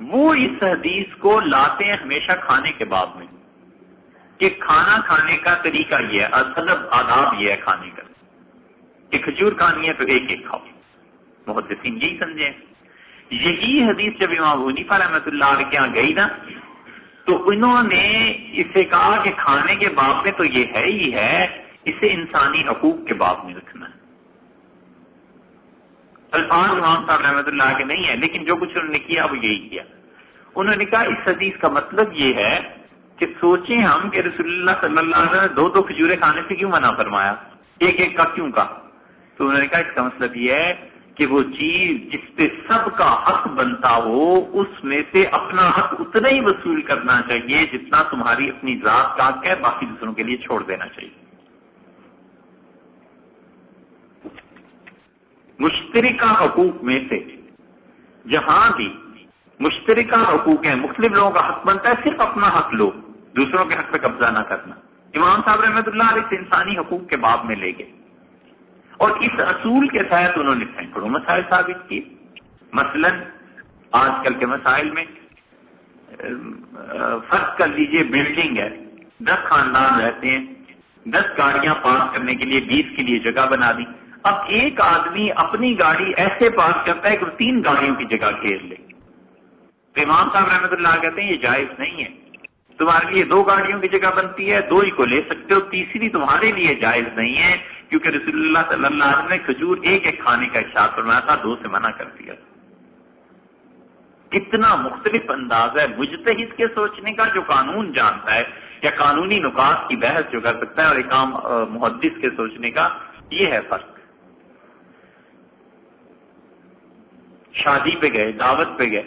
وہ اس حدیث کو لاتے ہیں ہمیشہ کھانے کے بعد میں کہ کھانا کھانے کا طریقہ یہ ہے ادب آداب یہ ہے کھانے کا۔ کہ کھجور کھانی ہے تو ایک ایک کھاؤ۔ محدثین یہی سمجھے۔ یہی حدیث جب امام حنیفہ رحمۃ اللہ علیہ کے یہاں گئی نا تو انہوں نے اسے کہا کہ کھانے کے باب میں تو یہ ہے ہی ہے، اسے انسانی حقوق کے باب میں رکھنا۔ ہے الفاظ امام صاحب رحمۃ اللہ کے نہیں ہے لیکن جو کچھ انہوں نے کیا وہ یہی کیا۔ انہوں نے کہا اس حدیث کا مطلب یہ ہے کہ سوچیں ہم کہ رسول اللہ صلی اللہ علیہ وسلم نے دو دو کھجورے کھانے سے کیوں منع فرمایا؟ ایک ایک کا کیوں کہا؟ تو انہوں نے کہا اس کا مطلب یہ ہے کہ وہ چیز جس پہ سب کا حق بنتا ہو، اس میں سے اپنا حق اتنا ہی وصول کرنا چاہیے جتنا تمہاری اپنی ذات کا حق ہے، باقی دوسروں کے لیے چھوڑ دینا چاہیے۔ مشترکہ حقوق میں سے جہاں بھی مشترکہ حقوق ہیں، مختلف لوگوں کا حق بنتا ہے، صرف اپنا حق لو، دوسروں کے حق پہ قبضہ نہ کرنا۔ امام صاحب رحمۃ اللہ علیہ سے انسانی حقوق کے باب میں لے گئے۔ اور اس اصول کے تحت انہوں نے سینکڑوں مسائل ثابت کیے۔ مثلا، آج کل کے مسائل میں فرض کر لیجیے بلڈنگ ہے، دس خاندان رہتے ہیں، دس گاڑیاں پاس کرنے کے لیے بیس کے لیے جگہ بنا دی۔ اب ایک آدمی اپنی گاڑی ایسے پاس کرتا ہے کہ وہ تین گاڑیوں کی جگہ گھیر لے۔ تو امام صاحب رحمۃ اللہ کہتے ہیں، یہ جائز نہیں ہے۔ تمہارے لیے دو گاڑیوں کی جگہ بنتی ہے، دو ہی کو لے سکتے ہو، تیسری تمہارے لیے جائز نہیں ہے۔ کیونکہ رسول اللہ صلی اللہ علیہ وسلم نے کھجور ایک ایک کھانے کا اشار فرمایا تھا، دو سے منع کر دیا۔ کتنا مختلف انداز ہے مجتہد کے سوچنے کا جو قانون جانتا ہے، یا قانونی نکات کی بحث جو کر سکتا ہے اور ایک عام محدث کے سوچنے کا یہ ہے فرق۔ شادی پہ گئے، دعوت پہ گئے،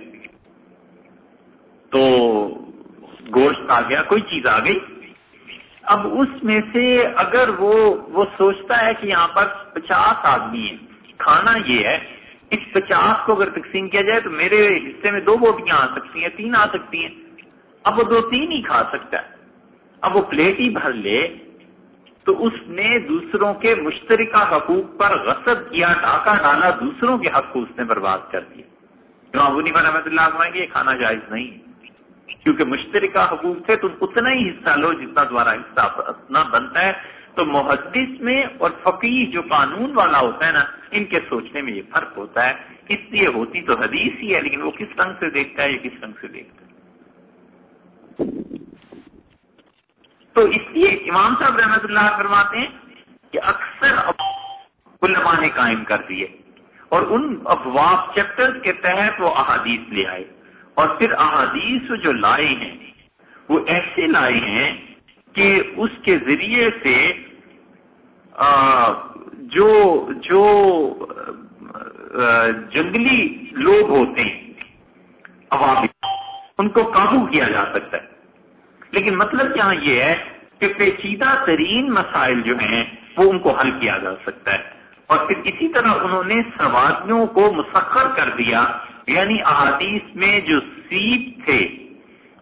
تو گوشت آ گیا، کوئی چیز آ گئی۔ اب اس میں سے اگر وہ وہ سوچتا ہے کہ یہاں پر پچاس آدمی ہیں، کھانا یہ ہے، اس پچاس کو اگر تقسیم کیا جائے تو میرے حصے میں دو بوٹیاں آ سکتی ہیں، تین آ سکتی ہیں۔ اب وہ دو تین ہی کھا سکتا ہے۔ اب وہ پلیٹ ہی بھر لے تو اس نے دوسروں کے مشترکہ حقوق پر غصب کیا، ڈاکہ ڈالا، دوسروں کے حق کو اس نے برباد کر دیا۔ رحمۃ اللہ کہ یہ کھانا جائز نہیں کیونکہ مشترکہ حقوق تھے تم اتنا ہی حصہ لو جتنا دوبارہ حصہ بنتا ہے۔ تو محدث میں اور فقیر جو قانون والا ہوتا ہے نا، ان کے سوچنے میں یہ فرق ہوتا ہے۔ اس لیے ہوتی تو حدیث ہی ہے، لیکن وہ کس رنگ سے دیکھتا ہے یا کس رنگ سے دیکھتا ہے؟ تو اس لیے امام صاحب رحمت اللہ فرماتے ہیں کہ اکثر علماء نے قائم کر دیے۔ اور ان افواف چیپٹر کے تحت وہ احادیث لے آئے۔ اور پھر احادیث جو لائے ہیں، وہ ایسے لائے ہیں کہ اس کے ذریعے سے جو جو جنگلی لوگ ہوتے ہیں عوام ان کو قابو کیا جا سکتا ہے۔ لیکن مطلب یہاں یہ ہے کہ پیچیدہ ترین مسائل جو ہیں، وہ ان کو حل کیا جا سکتا ہے۔ اور پھر اسی طرح انہوں نے سوادیوں کو مسخر کر دیا یعنی احادیث میں جو سیپ تھے،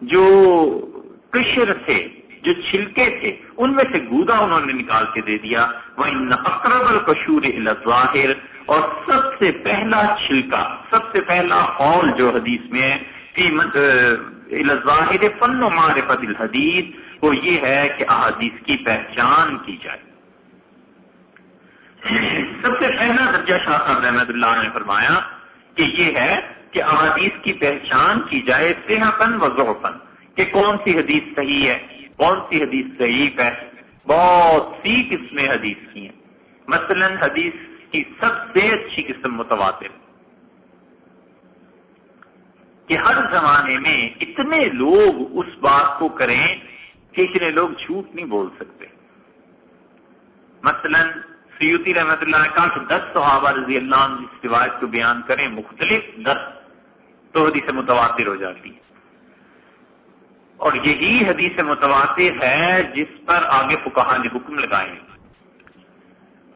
جو کشر تھے، جو چھلکے تھے، ان میں سے گودا انہوں نے نکال کے دے دیا۔ وہ اقرب القشور ظاہر اور سب سے پہلا چھلکا، سب سے پہلا قول جو حدیث میں ہے ظاہر فن و معرفت الحدیث وہ یہ ہے کہ احادیث کی پہچان کی جائے۔ سب سے پہلا درجہ شاہ صاحب رحمت اللہ نے فرمایا کہ یہ ہے کہ احادیث کی پہچان کی جائے صحتن و ذوقن کہ کون سی حدیث صحیح ہے، کون سی حدیث ضعیف ہے۔ بہت سی قسمیں حدیث کی ہیں۔ مثلا حدیث کی سب سے اچھی قسم متواتر۔ کہ ہر زمانے میں اتنے لوگ اس بات کو کریں کہ اتنے لوگ جھوٹ نہیں بول سکتے۔ مثلا سیوتی رحمت اللہ نے کہا کہ دس صحابہ رضی اللہ عنہ جس روایت کو بیان کریں، مختلف دس تو حدیث متواتر ہو جاتی ہے۔ اور یہی حدیث متواتر ہے جس پر آگے فکہ نے حکم لگائے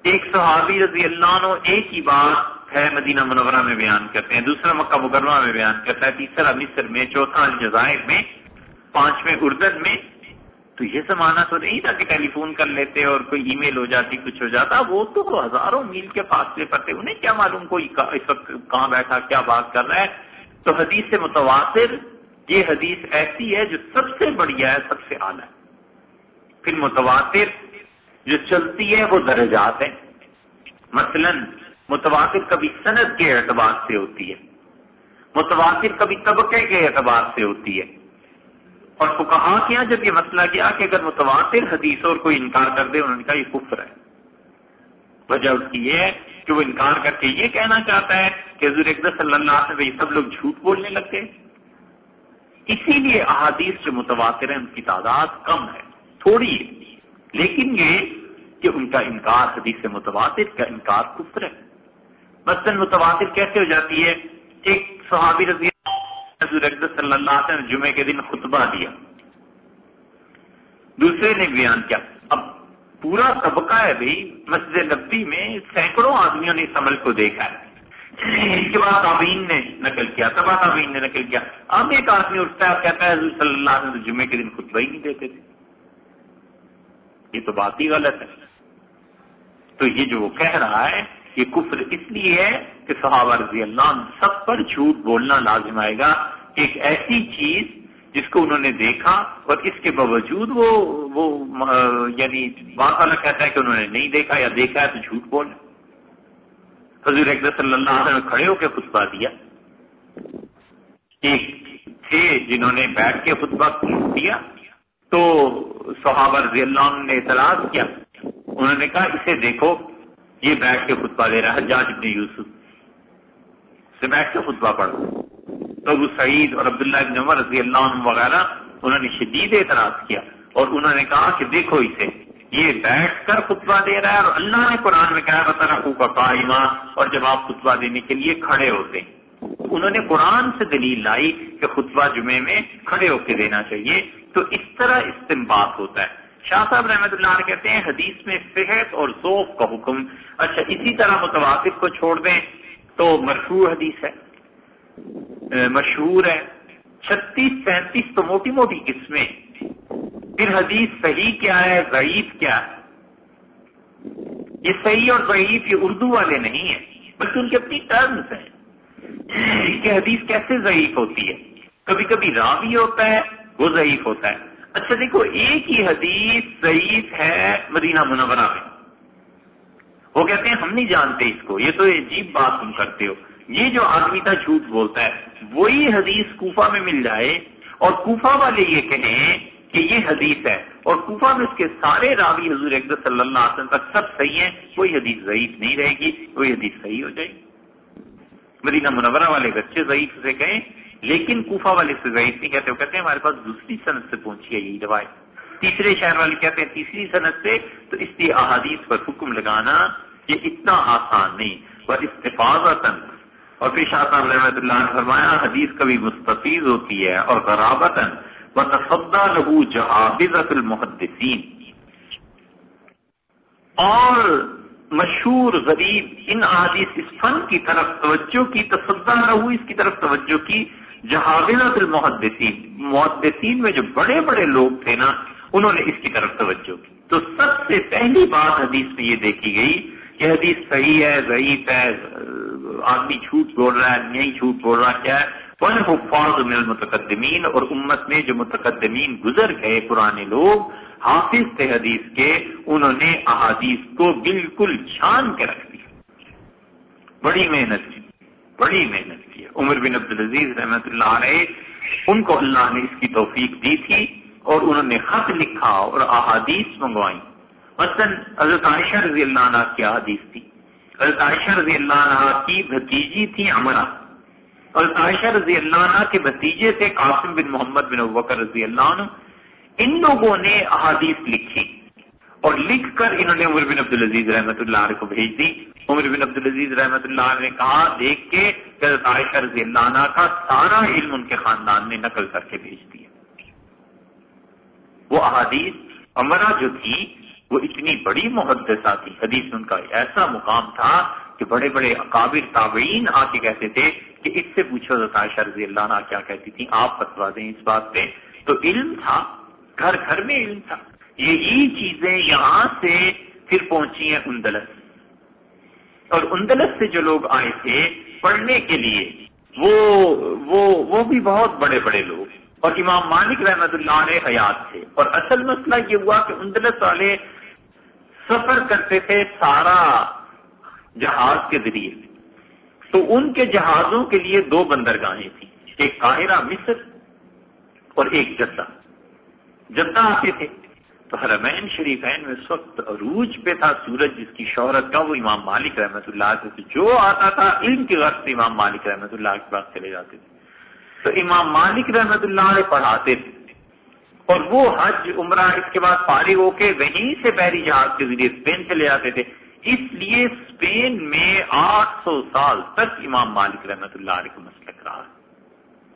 ایک صحابی رضی اللہ عنہ ایک ہی بات ہے مدینہ منورہ میں بیان کرتے ہیں، دوسرا مکہ مکرمہ میں بیان کرتا ہے، تیسرا مصر میں، چوتھا الجزائر میں، پانچویں اردن میں تو یہ زمانہ تو نہیں تھا کہ ٹیلی فون کر لیتے اور کوئی ای میل ہو جاتی، کچھ ہو جاتا۔ وہ تو ہزاروں میل کے فاصلے پر تھے۔ انہیں کیا معلوم کوئی اس وقت کہاں بیٹھا، کیا بات کر رہا ہے؟ تو حدیث سے متواتر، یہ حدیث ایسی ہے جو سب سے بڑھیا ہے، سب سے اعلیٰ ہے۔ پھر متواتر، جو چلتی ہے، وہ درجات ہیں۔ مثلا، متواتر کبھی صنعت کے اعتبار سے ہوتی ہے۔ متواتر کبھی طبقے کے اعتبار سے ہوتی ہے۔ اور تو کہا کیا جب یہ مسئلہ کیا کہ اگر متواتر حدیث اور کوئی انکار کر دے انہوں نے کہا یہ کفر ہے۔ وجہ اس کی یہ ہے کہ وہ انکار کر کے یہ کہنا چاہتا ہے کہ حضور صلی اللہ علیہ وسلم سب لوگ جھوٹ بولنے لگتے اسی لیے احادیث جو متواتر ہیں، ان کی تعداد کم ہے، تھوڑی ہے۔ لیکن یہ کہ ان کا انکار حدیث متواتر کا انکار کفر ہے۔ مثلاً متواتر کیسے ہو جاتی ہے؟ ایک صحابی رضی صلی اللہ علیہ وسلم جمعے کے دن خطبہ دیا۔ دوسرے نے بیان کیا۔ اب پورا طبقہ ہے بھائی، مسجد نبی میں سینکڑوں آدمیوں نے اس عمل کو دیکھا ہے۔ اس کے بعد آبین نے نقل کیا۔ تب آبین نے نقل کیا۔ اب ایک آدمی اٹھتا ہے کہتا ہے، حضور صلی اللہ علیہ وسلم جمعے کے دن خطبہ ہی نہیں دیتے تھے۔ یہ تو بات ہی غلط ہے۔ تو یہ جو وہ کہہ رہا ہے یہ کفر اس لیے ہے کہ صحابہ رضی اللہ عنہ سب پر جھوٹ بولنا لازم آئے گا۔ ایک ایسی چیز جس کو انہوں نے دیکھا اور اس کے باوجود وہ وہ یعنی بات والا کہتا ہے کہ انہوں نے نہیں دیکھا یا دیکھا ہے تو جھوٹ بولنا حضور اکبر صلی اللہ علیہ وسلم کھڑے ہو کے خطبہ دیا۔ ایک تھے جنہوں نے بیٹھ کے خطبہ دیا۔ تو صحابہ رضی اللہ عنہ نے اعتراض کیا۔ انہوں نے کہا، اسے دیکھو۔ یہ بیٹھ کے خطبہ دے رہا ہے۔ حجاج ابن یوسف۔ سے بیٹھ کے خطبہ پڑھو۔ تو ابو سعید اور عبداللہ ابن عمر رضی اللہ عنہ وغیرہ انہوں نے شدید اعتراض کیا اور انہوں نے کہا کہ دیکھو اسے، یہ بیٹھ کر خطبہ دے رہا ہے اور اللہ نے قرآن میں کہا بتا رکھوں کا قائمہ اور جب آپ خطبہ دینے کے لیے کھڑے ہوتے ہیں انہوں نے قرآن سے دلیل لائی کہ خطبہ جمعے میں کھڑے ہو کے دینا چاہیے۔ تو اس طرح استعمال ہوتا ہے۔ شاہ صاحب رحمت اللہ علیہ کہتے ہیں حدیث میں صحت اور ذوق کا حکم۔ اچھا اسی طرح متواتر کو چھوڑ دیں تو مرفوع حدیث ہے مشہور ہے۔ چھتیس سینتیس تو موٹی موٹی قسمیں۔ پھر حدیث صحیح کیا ہے، ضعیف کیا ہے؟ یہ صحیح اور ضعیف یہ اردو والے نہیں ہیں، بلکہ ان کے اپنی ٹرمز ہیں۔ کہ حدیث کیسے ضعیف ہوتی ہے؟ کبھی کبھی راوی ہوتا ہے، وہ ضعیف ہوتا ہے۔ اچھا دیکھو، ایک ہی حدیث ضعیف ہے مدینہ منورہ میں۔ وہ کہتے ہیں، ہم نہیں جانتے اس کو، یہ تو عجیب بات تم کرتے ہو۔ یہ جو آدمی تھا، جھوٹ بولتا ہے۔ وہی حدیث کوفہ میں مل جائے۔ اور کوفہ والے یہ کہیں کہ یہ حدیث ہے۔ اور کوفہ میں اس کے سارے راوی حضور اقدس صلی اللہ علیہ وسلم تک سب صحیح ہیں۔ کوئی حدیث ضعیف نہیں رہے گی، کوئی حدیث صحیح ہو جائے گی۔ مدینہ منورہ والے بچے ضعیف سے کہیں لیکن کوفہ والے سے ضعیف نہیں کہتے، وہ کہتے ہیں ہمارے پاس دوسری صنعت سے پہنچی ہے یہی روایت۔ تیسرے شہر والے کہتے ہیں تیسری صنعت سے، تو اس لیے احادیث پر حکم لگانا یہ اتنا آسان نہیں۔ پر استفاظ اور پھر شاہ صاحب رحمۃ اللہ نے فرمایا، حدیث کبھی مستفیض ہوتی ہے اور غرابتاً۔ و تصدا لہو جہابت المحدثین اور مشہور غریب ان احادیث اس فن کی طرف توجہ کی تصدا لہو اس کی طرف توجہ کی۔ جہابت المحدثین، محدثین میں جو بڑے بڑے لوگ تھے نا، انہوں نے اس کی طرف توجہ کی۔ تو سب سے پہلی بات حدیث میں یہ دیکھی گئی کہ حدیث صحیح ہے، ضعیف ہے، آدمی جھوٹ بول رہا ہے، نہیں جھوٹ بول رہا، کیا ہے؟ ون حفاظ من المتقدمین اور امت میں جو متقدمین گزر گئے پرانے لوگ، حافظ تھے حدیث کے، انہوں نے احادیث کو بالکل چھان کے رکھ دیا۔ بڑی محنت کی۔ بڑی محنت کی عمر بن عبدالعزیز رحمت اللہ علیہ، ان کو اللہ نے اس کی توفیق دی تھی اور انہوں نے خط لکھا اور احادیث منگوائی مثلاً حضرت عائشہ رضی اللہ عنہ کی احادیث تھی۔ حضرت عائشہ رضی اللہ عنہ کی بھتیجی تھی امرا حضرت عائشہ رضی اللہ عنہ کے بھتیجے تھے قاسم بن محمد بن ابکر رضی اللہ عنہ، ان لوگوں نے احادیث لکھی۔ اور لکھ کر انہوں نے عمر بن عبدالعزیز رحمۃ اللہ علیہ کو بھیج دی۔ عمر بن عبدالعزیز رحمۃ اللہ علیہ نے کہا، دیکھ کے حضرت عائشہ رضی اللہ عنہ کا سارا علم ان کے خاندان نے نقل کر کے بھیج دیا۔ وہ احادیث امرا جو تھی، وہ اتنی بڑی محدثہ تھی۔ حدیث ان کا ایسا مقام تھا کہ بڑے بڑے اکابر تابعین آ کے کہتے تھے کہ اس سے پوچھو عائشہ رضی اللہ عنہ کیا کہتی تھی آپ بتوا دیں اس بات پہ۔ تو علم تھا، گھر گھر میں علم تھا۔ یہی چیزیں یہاں سے پھر پہنچی ہیں اندلس۔ اور اندلس سے جو لوگ آئے تھے پڑھنے کے لیے، وہ وہ وہ بھی بہت بڑے بڑے لوگ۔ اور امام مالک رحمت اللہ علیہ حیات تھے۔ اور اصل مسئلہ یہ ہوا کہ اندلس والے سفر کرتے تھے سارا جہاز کے ذریعے۔ تو ان کے جہازوں کے لیے دو بندرگاہیں تھیں۔ ایک قاہرہ مصر اور ایک جدہ۔ جدہ آتے تھے۔ تو حرمین شریفین میں اس وقت عروج پہ تھا سورج، جس کی شہرت کا وہ امام مالک رحمت اللہ سے جو آتا تھا علم کی غرض سے امام مالک رحمت اللہ کے پاس چلے جاتے تھے۔ تو امام مالک رحمت اللہ علیہ پڑھاتے تھے۔ اور وہ حج عمرہ اس کے بعد فارغ ہو کے وہیں سے بحری جہاز کے ذریعے اسپین چلے جاتے تھے۔ اس لیے اسپین میں آٹھ سو سال تک امام مالک رحمت اللہ علیہ کو مسلک رہا۔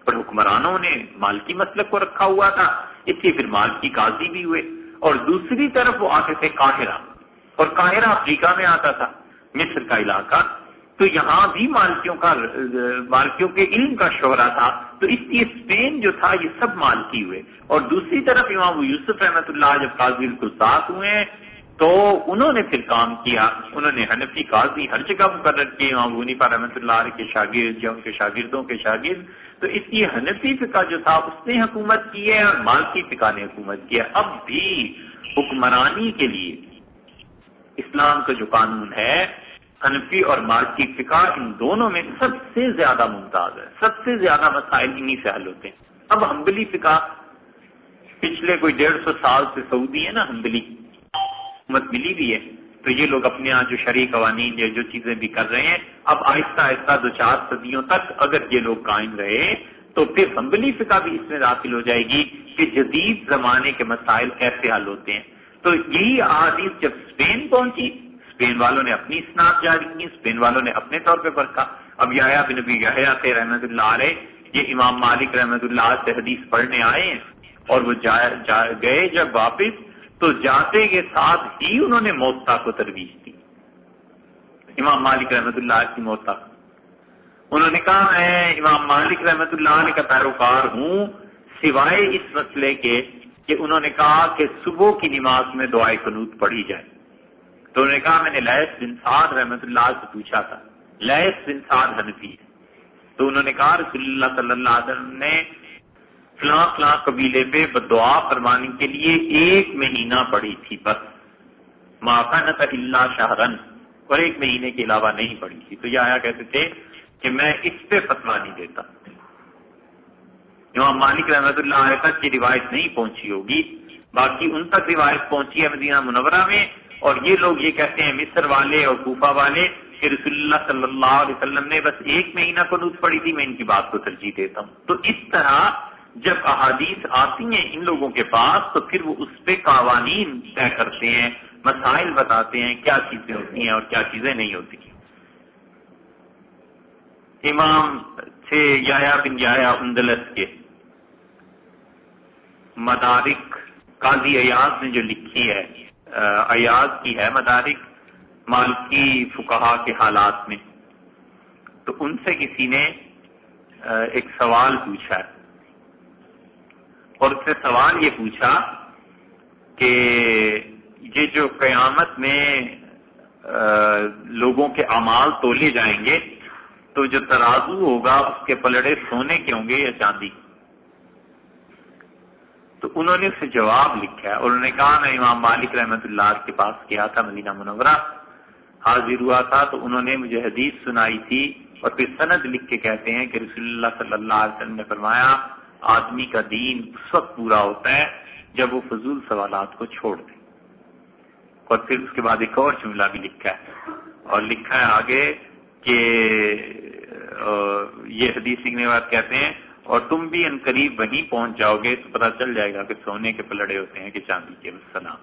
اور حکمرانوں نے مالکی مسلک کو رکھا ہوا تھا۔ اس لیے پھر مالکی قاضی بھی ہوئے۔ اور دوسری طرف وہ آتے تھے قاہرہ۔ اور قاہرہ افریقہ میں آتا تھا، مصر کا علاقہ۔ تو یہاں بھی مالکیوں کا، مالکیوں کے علم کا شعرا تھا۔ تو اس لیے اسپین جو تھا، یہ سب مالکی ہوئے۔ اور دوسری طرف امام یوسف رحمۃ اللہ جب قاضی القصاص ہوئے، تو انہوں نے پھر کام کیا۔ انہوں نے حنفی قاضی ہر جگہ مقرر کیے، امام غنیفا رحمۃ اللہ علیہ کے شاگرد یا ان کے شاگردوں کے شاگرد۔ تو اس لیے حنفی فقہ جو تھا، اس نے حکومت کی ہے اور مالکی فقہ نے حکومت کی ہے۔ اب بھی حکمرانی کے لیے اسلام کا جو قانون ہے، حنفی اور مالکی فقہ، ان دونوں میں سب سے زیادہ ممتاز ہے۔ سب سے زیادہ مسائل انہی سے حل ہوتے ہیں۔ اب ہمبلی فقہ پچھلے کوئی ڈیڑھ سو سال سے سعودی ہے نا ہمبلی حکومت ملی بھی ہے۔ تو یہ لوگ اپنے یہاں جو شرعی قوانین یا جو چیزیں بھی کر رہے ہیں اب آہستہ آہستہ دو چار صدیوں تک اگر یہ لوگ قائم رہے تو پھر ہمبلی فقہ بھی اس میں داخل ہو جائے گی کہ جدید زمانے کے مسائل کیسے حل ہوتے ہیں۔ تو یہی احادیث جب اسپین پہنچی اسپین والوں نے اپنی اسناد جاری کی اسپین والوں نے اپنے طور پہ پرکھا۔ اب یا بن نبی تھے رحمت اللہ علیہ یہ امام مالک رحمت اللہ سے حدیث پڑھنے آئے ہیں اور وہ جا, جا گئے جب واپس۔ تو جاتے کے ساتھ ہی انہوں نے موتا کو ترویج دی۔ امام مالک رحمت اللہ کی موتا۔ انہوں نے کہا، میں امام مالک رحمت اللہ علیہ کا پیروکار ہوں، سوائے اس مسئلے کے کہ انہوں نے کہا کہ صبح کی نماز میں دعائیں قنوت پڑھی جائے۔ تو انہوں نے کہا، میں نے لیس بن سعد رحمت اللہ سے پوچھا تھا۔ لیس بن سعد حنفی ہے۔ تو انہوں نے کہا، رسول اللہ صلی اللہ علیہ وسلم نے فلاں فلاں قبیلے پہ دعا فرمانے کے لیے ایک مہینہ پڑھی تھی بس۔ نہ اللہ شاہرن اور ایک مہینے کے علاوہ نہیں پڑھی تھی۔ تو یہ آیا کہتے تھے کہ میں اس پہ فتوا نہیں دیتا۔ امام مالک رحمت اللہ علیہ تک کی روایت نہیں پہنچی ہوگی۔ باقی ان تک روایت پہنچی ہے مدینہ منورہ میں۔ اور یہ لوگ یہ کہتے ہیں مصر والے اور کوفہ والے کہ رسول اللہ صلی اللہ علیہ وسلم نے بس ایک مہینہ قنوت پڑی تھی۔ میں ان کی بات کو ترجیح دیتا ہوں۔ تو اس طرح جب احادیث آتی ہیں ان لوگوں کے پاس، تو پھر وہ اس پہ قوانین طے کرتے ہیں، مسائل بتاتے ہیں کیا چیزیں ہوتی ہیں اور کیا چیزیں نہیں ہوتی امام تھے یا بن یا اندلس کے۔ مدارک، قاضی ایاز نے جو لکھی ہے ایاز کی ہے مدارک مالکی فکہ کے حالات میں۔ تو ان سے کسی نے ایک سوال پوچھا ہے۔ اور اس نے سوال یہ پوچھا کہ یہ جو قیامت میں لوگوں کے اعمال تولے جائیں گے، تو جو ترازو ہوگا، اس کے پلڑے سونے کے ہوں گے یا چاندی؟ تو انہوں نے اسے جواب لکھا ہے اور انہوں نے کہا، میں امام مالک رحمت اللہ کے پاس کیا تھا، مدینہ منورہ، حاضر ہوا تھا، تو انہوں نے مجھے حدیث سنائی تھی اور پھر سند لکھ کے کہتے ہیں کہ رسول اللہ صلی اللہ علیہ وسلم نے فرمایا آدمی کا دین اس وقت پورا ہوتا ہے جب وہ فضول سوالات کو چھوڑ دے۔ اور پھر اس کے بعد ایک اور جملہ بھی لکھا ہے۔ اور لکھا ہے آگے کہ یہ حدیث سیکھنے بعد کہتے ہیں، اور تم بھی ان قریب وہیں پہنچ جاؤ گے تو پتہ چل جائے گا کہ سونے کے پلڑے ہوتے ہیں کہ چاندی کے سلام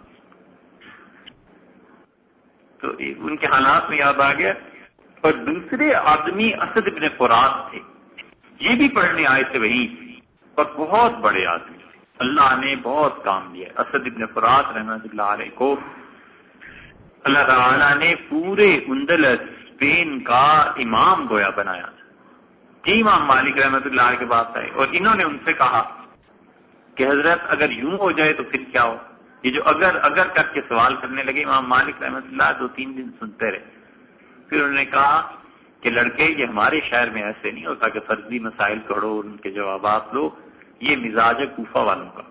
تو ان کے حالات میں یاد آ گیا۔ اور دوسرے آدمی اسد ابن فرات تھے۔ یہ بھی پڑھنے آئے تھے وہیں۔ اور بہت بڑے آدمی اللہ نے بہت کام دیا اسد ابن فرات رحمت اللہ علیہ کو اللہ تعالی نے پورے اندلس، اسپین کا امام گویا بنایا جی امام مالک رحمت اللہ کے پاس آئے۔ اور انہوں نے ان سے کہا کہ حضرت، اگر یوں ہو جائے تو پھر کیا ہو؟ یہ جو اگر اگر کر کے سوال کرنے لگے، امام مالک رحمت اللہ دو تین دن سنتے رہے۔ پھر انہوں نے کہا کہ لڑکے، یہ ہمارے شہر میں ایسے نہیں ہوتا کہ فرضی مسائل پڑھو ان کے جوابات لو۔ یہ مزاج ہے کوفہ والوں کا۔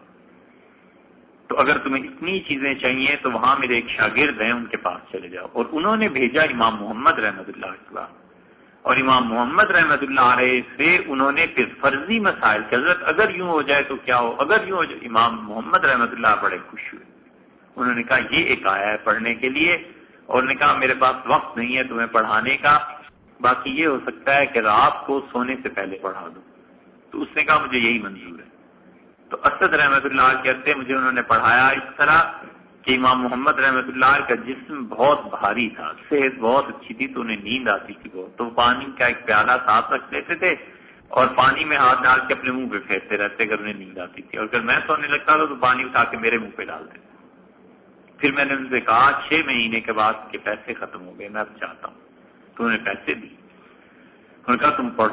تو اگر تمہیں اتنی چیزیں چاہیے تو وہاں میرے ایک شاگرد ہیں، ان کے پاس چلے جاؤ۔ اور انہوں نے بھیجا امام محمد رحمت اللہ کے اور امام محمد رحمت اللہ علیہ سے انہوں نے پھر فرضی مسائل کی حضرت اگر یوں ہو جائے تو کیا ہو؟ اگر یوں ہو جائے، امام محمد رحمت اللہ بڑے خوش ہوئے۔ انہوں نے کہا، یہ ایک آیا ہے پڑھنے کے لیے۔ اور نے کہا، میرے پاس وقت نہیں ہے تمہیں پڑھانے کا۔ باقی یہ ہو سکتا ہے کہ رات کو سونے سے پہلے پڑھا دوں تو اس نے کہا مجھے یہی منظور ہے۔ تو اسد رحمت اللہ کہتے مجھے انہوں نے پڑھایا اس طرح کہ امام محمد رحمت اللہ کا جسم بہت بھاری تھا، صحت بہت اچھی تھی، تو انہیں نیند آتی تھی بہت۔ تو پانی کا ایک پیالہ ساتھ رکھ لیتے تھے اور پانی میں ہاتھ ڈال کے اپنے منہ پہ پھینکتے رہتے اگر انہیں نیند آتی تھی۔ اور اگر میں سونے لگتا تھا تو پانی اٹھا کے میرے منہ پہ ڈالتے پھر میں نے ان سے کہا، چھ مہینے کے بعد کے پیسے ختم ہو گئے، میں اب چاہتا ہوں۔ تو انہیں پیسے دی انہوں نے کہا، تم پڑھ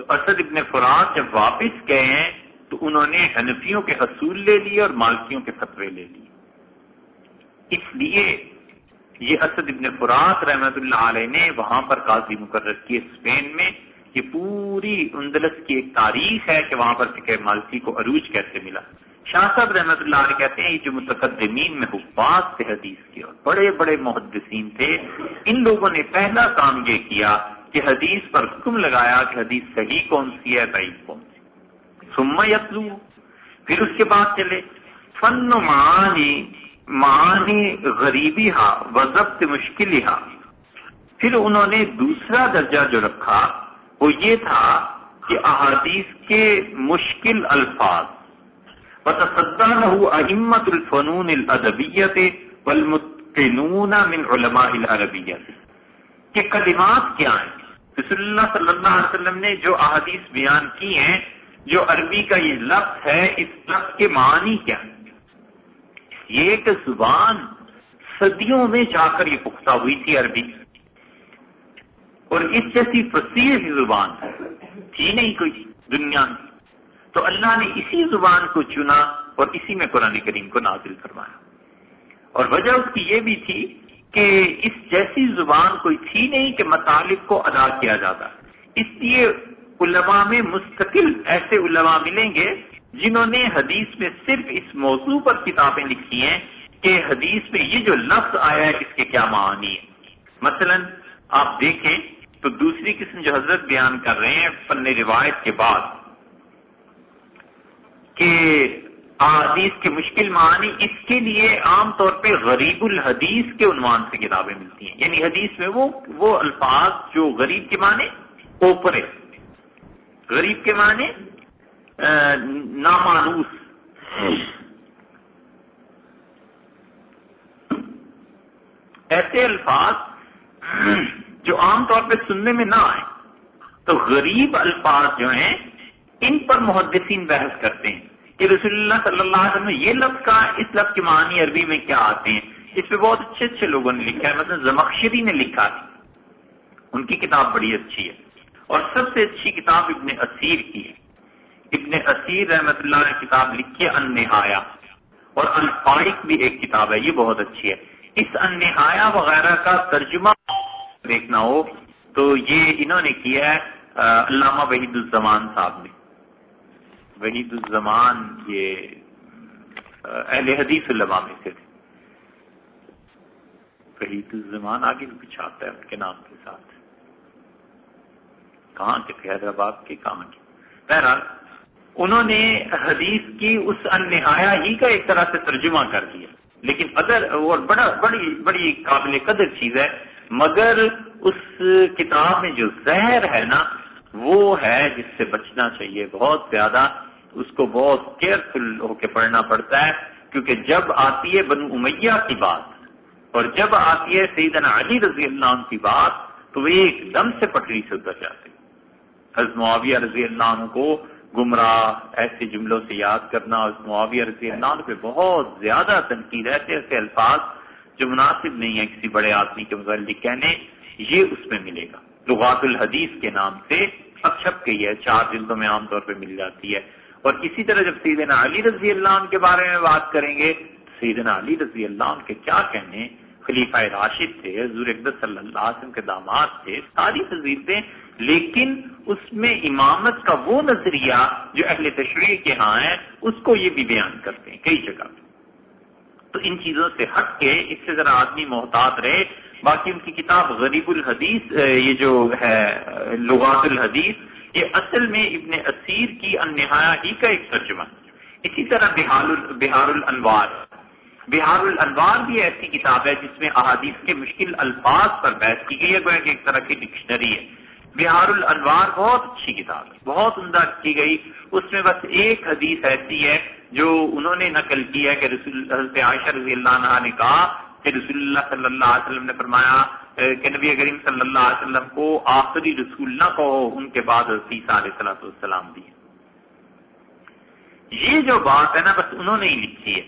تو اسد ابن فرات جب واپس گئے ہیں تو انہوں نے حنفیوں کے حصول لے لیے اور مالکیوں کے فتوے لے لیے۔ اس لیے یہ اسد ابن فرات رحمت اللہ علیہ نے وہاں پر قاضی مقرر کی اسپین میں یہ پوری اندلس کی ایک تاریخ ہے کہ وہاں پر فکر مالکی کو عروج کیسے ملا۔ شاہ صاحب رحمت اللہ علیہ کہتے ہیں یہ جو متقدمین میں حفاظ سے حدیث کے اور بڑے بڑے محدثین تھے، ان لوگوں نے پہلا کام یہ کیا کہ حدیث پر حکم لگایا کہ حدیث صحیح کون سی ہے، ضعیف کون سی سما یتلو، پھر اس کے بعد چلے۔ فن معانی معنی غریبی ہا و ضبط مشکل ہا پھر انہوں نے دوسرا درجہ جو رکھا، وہ یہ تھا کہ احادیث کے مشکل الفاظ۔ احمت الفنون الادبیت والمتقنون من علماء العربیت کہ کلمات کیا ہیں؟ رسول اللہ صلی اللہ علیہ وسلم نے جو احادیث بیان کی ہیں، جو عربی کا یہ لفظ ہے، اس لفظ کے معنی کیا یہ ایک زبان صدیوں میں جا کر یہ پختہ ہوئی تھی عربی اور اس جیسی فصیح زبان تھی نہیں کوئی دنیا میں۔ تو اللہ نے اسی زبان کو چنا اور اسی میں قرآن کریم کو نازل کروایا اور وجہ اس کی یہ بھی تھی کہ اس جیسی زبان کوئی تھی نہیں کہ مطالب کو ادا کیا جاتا۔ اس لیے علماء میں مستقل ایسے علماء ملیں گے جنہوں نے حدیث میں صرف اس موضوع پر کتابیں لکھی ہیں کہ حدیث میں یہ جو لفظ آیا ہے، اس کے کیا معنی ہے مثلا آپ دیکھیں تو دوسری قسم جو حضرت بیان کر رہے ہیں فن روایت کے بعد کہ احادیث کے مشکل معنی اس کے لیے عام طور پہ غریب الحدیث کے عنوان سے کتابیں ملتی ہیں۔ یعنی حدیث میں وہ وہ الفاظ جو غریب کے معنی اوپرے غریب کے معنی نامانوس۔ ایسے الفاظ جو عام طور پہ سننے میں نہ آئے تو غریب الفاظ جو ہیں، ان پر محدثین بحث کرتے ہیں۔ کہ رسول اللہ صلی اللہ علیہ وسلم، یہ لفظ کہا اس لفظ کے معنی عربی میں کیا آتے ہیں؟ اس پہ بہت اچھے اچھے لوگوں نے لکھا ہے، مثلا زمخشری نے لکھا تھی ان کی کتاب بڑی اچھی ہے۔ اور سب سے اچھی کتاب ابن اسیر کی ہے۔ ابن اسیر رحمت اللہ نے کتاب لکھی ہے انہایا اور الفائق بھی ایک کتاب ہے، یہ بہت اچھی ہے۔ اس انہایا وغیرہ کا ترجمہ دیکھنا ہو تو یہ انہوں نے کیا ہے علامہ وحید الزمان صاحب نے۔ وحید الزمان یہ اہل حدیث علماء میں سے تھے۔ وحید الزمان آگے بھی کچھ آتا ہے ان کے نام کے ساتھ۔ کہاں کے حیدرآباد کے کہاں کے بہرحال، انہوں نے حدیث کی اس انہایا ہی کا ایک طرح سے ترجمہ کر دیا۔ لیکن اگر اور بڑا، بڑی بڑی قابل قدر چیز ہے، مگر اس کتاب میں جو زہر ہے نا، وہ ہے جس سے بچنا چاہیے بہت زیادہ۔ اس کو بہت کیئرفل ہو کے پڑھنا پڑتا ہے، کیونکہ جب آتی ہے بنو امیہ کی بات، اور جب آتی ہے سیدنا علی رضی اللہ عنہ کی بات، تو وہ ایک دم سے پٹری سے اتر جاتے حضرت معاویہ رضی اللہ عنہ کو گمراہ، ایسے جملوں سے یاد کرنا اور معاویہ رضی اللہ عنہ پہ بہت زیادہ تنقید ایسے ایسے الفاظ جو مناسب نہیں ہے کسی بڑے آدمی کے متعلق کہنے، یہ اس میں ملے گا۔ لغات الحدیث کے نام سے اب چھپ گئی ہے چار جلدوں میں عام طور پہ مل جاتی ہے۔ اور اسی طرح جب سیدنا علی رضی اللہ عنہ کے بارے میں بات کریں گے، سیدنا علی رضی اللہ عنہ کے کیا کہنے؟ خلیفہ راشد تھے، حضور اقدس صلی اللہ علیہ وسلم کے داماد تھے، ساری فضیلتیں لیکن اس میں امامت کا وہ نظریہ جو اہل تشریح کے ہاں ہے، اس کو یہ بھی بیان کرتے ہیں، کئی جگہ۔ تو ان چیزوں سے ہٹ کے اس سے ذرا آدمی محتاط رہے۔ باقی ان کی کتاب غریب الحدیث، یہ جو ہے، لغات الحدیث یہ اصل میں ابن اسیر کی انہایا ہی کا ایک ترجمہ اسی طرح بہار بہار الانوار بہار الانوار بھی ایسی کتاب ہے جس میں احادیث کے مشکل الفاظ پر بحث کی گئی ہے، گویا کہ ایک طرح کی ڈکشنری ہے۔ بہار الانوار بہت اچھی کتاب ہے، بہت عمدہ کی گئی۔ اس میں بس ایک حدیث ایسی ہے جو انہوں نے نقل کی ہے کہ رسول حضرت عائشہ رضی اللہ عنہ نے کہا کہ رسول اللہ صلی اللہ علیہ وسلم نے فرمایا کہ نبی کریم صلی اللہ علیہ وسلم کو آخری رسول نہ کہو، ان کے بعد عیسیٰ علیہ صلاح السلام دی یہ جو بات ہے نا، بس انہوں نے ہی لکھی ہے۔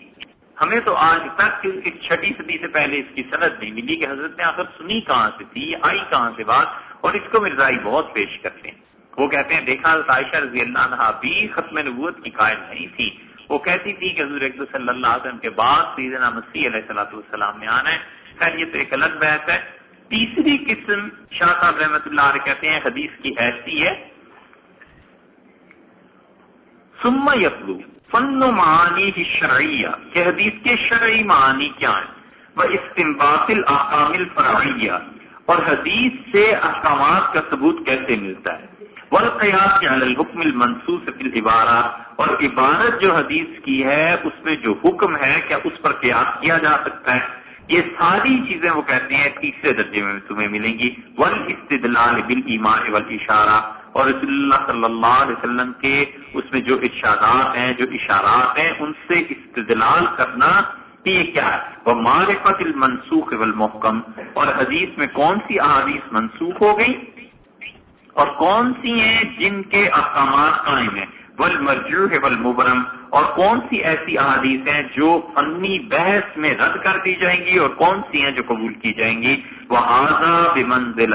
ہمیں تو آج تک اس چھٹی صدی سے پہلے اس کی صنعت نہیں ملی کہ حضرت نے آخر سنی کہاں سے تھی، آئی کہاں سے بات، اور اس کو مرزائی بہت پیش کرتے ہیں۔ وہ کہتے ہیں، دیکھا عائشہ رضی اللہ عنہ بھی ختم نبوت کی قائم نہیں تھی۔ وہ کہتی تھی کہ حضور صلی اللہ علیہ وسلم کے بعد سیدنا مسیح علیہ صلاح والسلام نے آنا ہے۔ خیر، یہ تو ایک الگ بحث ہے۔ تیسری قسم شاہ صاحب رحمۃ اللہ علیہ کہتے ہیں، حدیث کی ایسی ہے۔ سما یقلو فن و معانی ہی شرعیہ، کہ حدیث کے شرعی معانی کیا ہیں؟ وہ استمباط الاحکام الفرعیہ، اور حدیث سے احکامات کا ثبوت کیسے ملتا ہے؟ والقیاس علی الحکم المنصوص فی العبارات، اور عبارت جو حدیث کی ہے، اس میں جو حکم ہے، کیا اس پر قیاس کیا جا سکتا ہے؟ یہ ساری چیزیں وہ کہتے ہیں، تیسرے درجے میں تمہیں ملیں گی۔ ول استدلال بل ایمان ول اشارہ اور رسول اللہ صلی اللہ علیہ وسلم کے اس میں جو ارشادات ہیں، جو اشارات ہیں، ان سے استدلال کرنا یہ کیا ہے؟ وہ معرفت المنسوخ والمحکم۔ اور حدیث میں کون سی احادیث منسوخ ہو گئی؟ اور کون سی ہیں جن کے احکامات قائم ہیں؟ ول مرجو ہے ول مبرم اور کون سی ایسی احادیث ہیں جو فنی بحث میں رد کر دی جائیں گی اور کون سی ہیں جو قبول کی جائیں گی؟ وہ آزاد منزل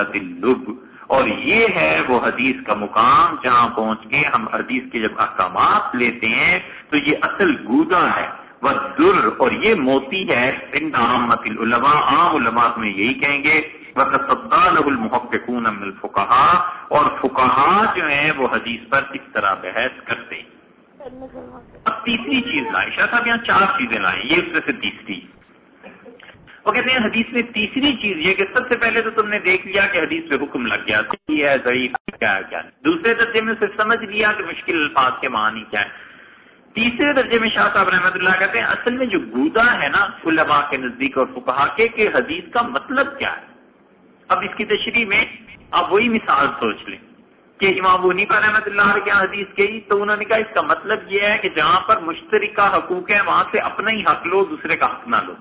اور یہ ہے وہ حدیث کا مقام جہاں پہنچ کے ہم حدیث کے جب احکامات لیتے ہیں، تو یہ اصل گودا ہے۔ وہ در اور یہ موتی ہے العلماء، عام علماء میں یہی کہیں گے۔ المحققون من الفقہا اور فقہا جو ہیں وہ حدیث پر اس طرح بحث کرتے ہیں۔ اب تیسری چیز لائیں۔ شاہ صاحب یہاں چار چیزیں لائیں۔ یہ اس میں سے تیسری۔ وہ کہتے ہیں حدیث میں تیسری چیز یہ کہ سب سے پہلے تو تم نے دیکھ لیا کہ حدیث پہ حکم لگ گیا۔ ہے ضعیف، کیا ہے، کیا دوسرے درجے میں اسے سمجھ لیا کہ مشکل الفاظ کے معنی کیا ہے تیسرے درجے میں شاہ صاحب رحمۃ اللہ کہتے ہیں اصل میں جو گودا ہے نا، علماء کے نزدیک اور فکہ کے، کہ حدیث کا مطلب کیا ہے۔ اب اس کی تشریح میں آپ وہی مثال سوچ لیں کہ امام ونیفا رحمۃ اللہ علیہ کیا حدیث کہی تو انہوں نے کہا اس کا مطلب یہ ہے کہ جہاں پر مشترکہ حقوق ہے وہاں سے اپنا ہی حق لو، دوسرے کا حق نہ لو۔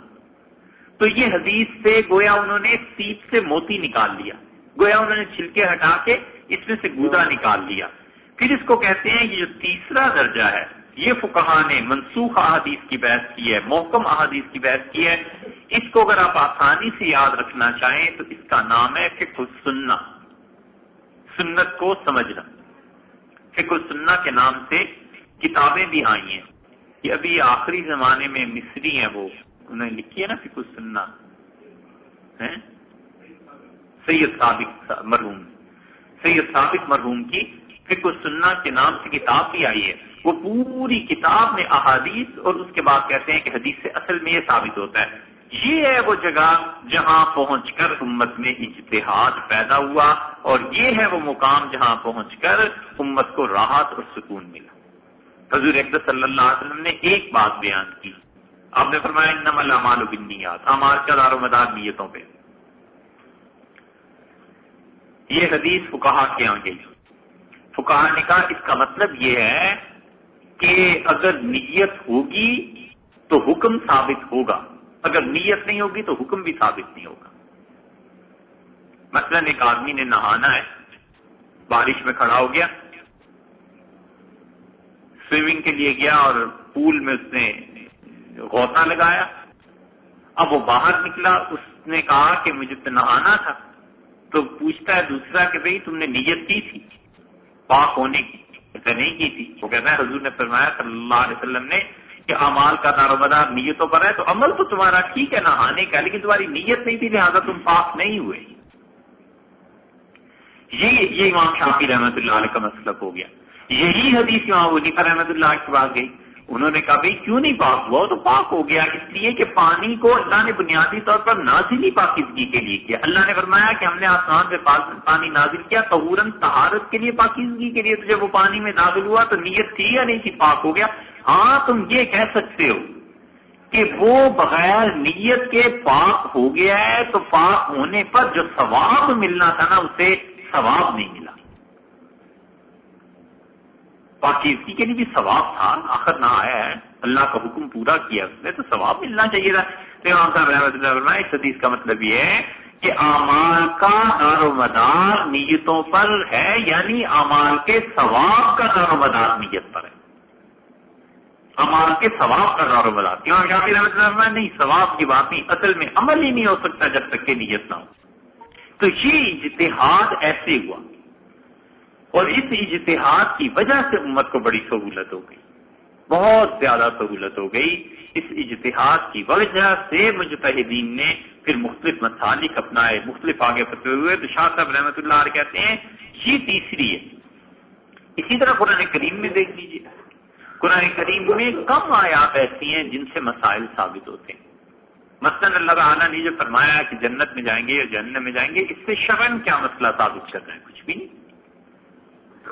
تو یہ حدیث سے گویا انہوں نے سیپ سے موتی نکال لیا۔ گویا انہوں نے چھلکے ہٹا کے اس میں سے گودا نکال لیا۔ پھر اس کو کہتے ہیں یہ جو تیسرا درجہ ہے، یہ فکہ نے منسوخ احادیث کی بحث کی ہے، محکم احادیث کی بحث کی ہے۔ اس کو اگر آپ آسانی سے یاد رکھنا چاہیں تو اس کا نام ہے فکر سننا سنت کو سمجھنا۔ فکر سننا کے نام سے کتابیں بھی آئی ہیں۔ یہ ابھی آخری زمانے میں مصری ہیں وہ۔ انہوں نے لکھی ہے نا فکر سننا سید سابق مرحوم۔ سید سابق مرحوم کی فکر سننا کے نام سے کتاب بھی آئی ہے۔ وہ پوری کتاب میں احادیث اور اس کے بعد کہتے ہیں کہ حدیث سے اصل میں یہ ثابت ہوتا ہے۔ یہ ہے وہ جگہ جہاں پہنچ کر امت میں اجتہاد پیدا ہوا اور یہ ہے وہ مقام جہاں پہنچ کر امت کو راحت اور سکون ملا۔ حضور اقدس صلی اللہ علیہ وسلم نے ایک بات بیان کی۔ آپ نے فرمایا نم اللہ و بنیاد کا دار و مدار نیتوں پہ۔ یہ حدیث فکاہ کے آگے۔ فکاہ نے کہا، اس کا مطلب یہ ہے کہ اگر نیت ہوگی تو حکم ثابت ہوگا۔ اگر نیت نہیں ہوگی تو حکم بھی ثابت نہیں ہوگا۔ مثلا ایک آدمی نے نہانا ہے، بارش میں کھڑا ہو گیا، سوئمنگ کے لیے گیا اور پول میں اس نے غوطہ لگایا۔ اب وہ باہر نکلا، اس نے کہا کہ مجھے تو نہانا تھا۔ تو پوچھتا ہے دوسرا کہ بھئی تم نے نیت کی تھی؟ پاک ہونے کی نہیں کی تھی۔ وہ کہتا ہے، حضور نے فرمایا صلی اللہ علیہ وسلم نے کہ امال کا دار نیتوں پر ہے، تو عمل تو تمہارا ٹھیک ہے نہانے کا، لیکن تمہاری نیت نہیں تھی، لہٰذا تم پاک نہیں ہوئے۔ یہ یہ امام شافی رحمت اللہ علیہ کا مسلک ہو گیا۔ یہی حدیث امام ونیفا رحمت اللہ کے پاس گئی۔ انہوں نے کہا، بھائی، کیوں نہیں پاک ہوا؟ تو پاک ہو گیا، اس لیے کہ پانی کو اللہ نے بنیادی طور پر نازلی پاکیزگی کے لیے کیا۔ اللہ نے فرمایا کہ ہم نے آسمان سے پانی نازل کیا تہورن تہارت کے لیے پاکیزگی کے لیے، تو جب وہ پانی میں داخل ہوا تو نیت تھی یا نہیں تھی؟ پاک ہو گیا۔ ہاں تم یہ کہہ سکتے ہو کہ وہ بغیر نیت کے پاک ہو گیا ہے، تو پاک ہونے پر جو ثواب ملنا تھا نا، اسے ثواب نہیں ملا۔ پاکیزگی کے لیے بھی ثواب تھا، آخر نہ آیا ہے۔ اللہ کا حکم پورا کیا اس نے، تو ثواب ملنا چاہیے تھا۔ صاحب رحمۃ اللہ اس حدیث کا مطلب یہ ہے کہ امال کا دار و مدار نیتوں پر ہے یعنی امال کے ثواب کا دار و مدار نیت پر ہے۔ امال کے ثواب کا دار و شافی رحمۃ اللہ نہیں، ثواب کی بات نہیں، اصل میں عمل ہی نہیں ہو سکتا جب تک کہ نیت نہ ہو۔ تو یہ اجتہاد ایسے ہوا اور اس اجتہاد کی وجہ سے امت کو بڑی سہولت ہو گئی، بہت زیادہ سہولت ہو گئی۔ اس اجتہاد کی وجہ سے مجتہدین نے پھر مختلف مسالک اپنائے، مختلف آگے پھر ہوئے۔ تو شاہ صاحب رحمۃ اللہ علیہ کہتے ہیں، یہ تیسری ہے۔ اسی طرح قرآن کریم میں دیکھ لیجیے قرآن کریم میں کم آیات ایسی ہیں جن سے مسائل ثابت ہوتے ہیں۔ مثلاً اللہ تعالیٰ نے جو فرمایا کہ جنت میں جائیں گے یا جنت میں جائیں گے، اس سے شرن کیا مسئلہ ثابت کر رہے ہیں کچھ بھی نہیں۔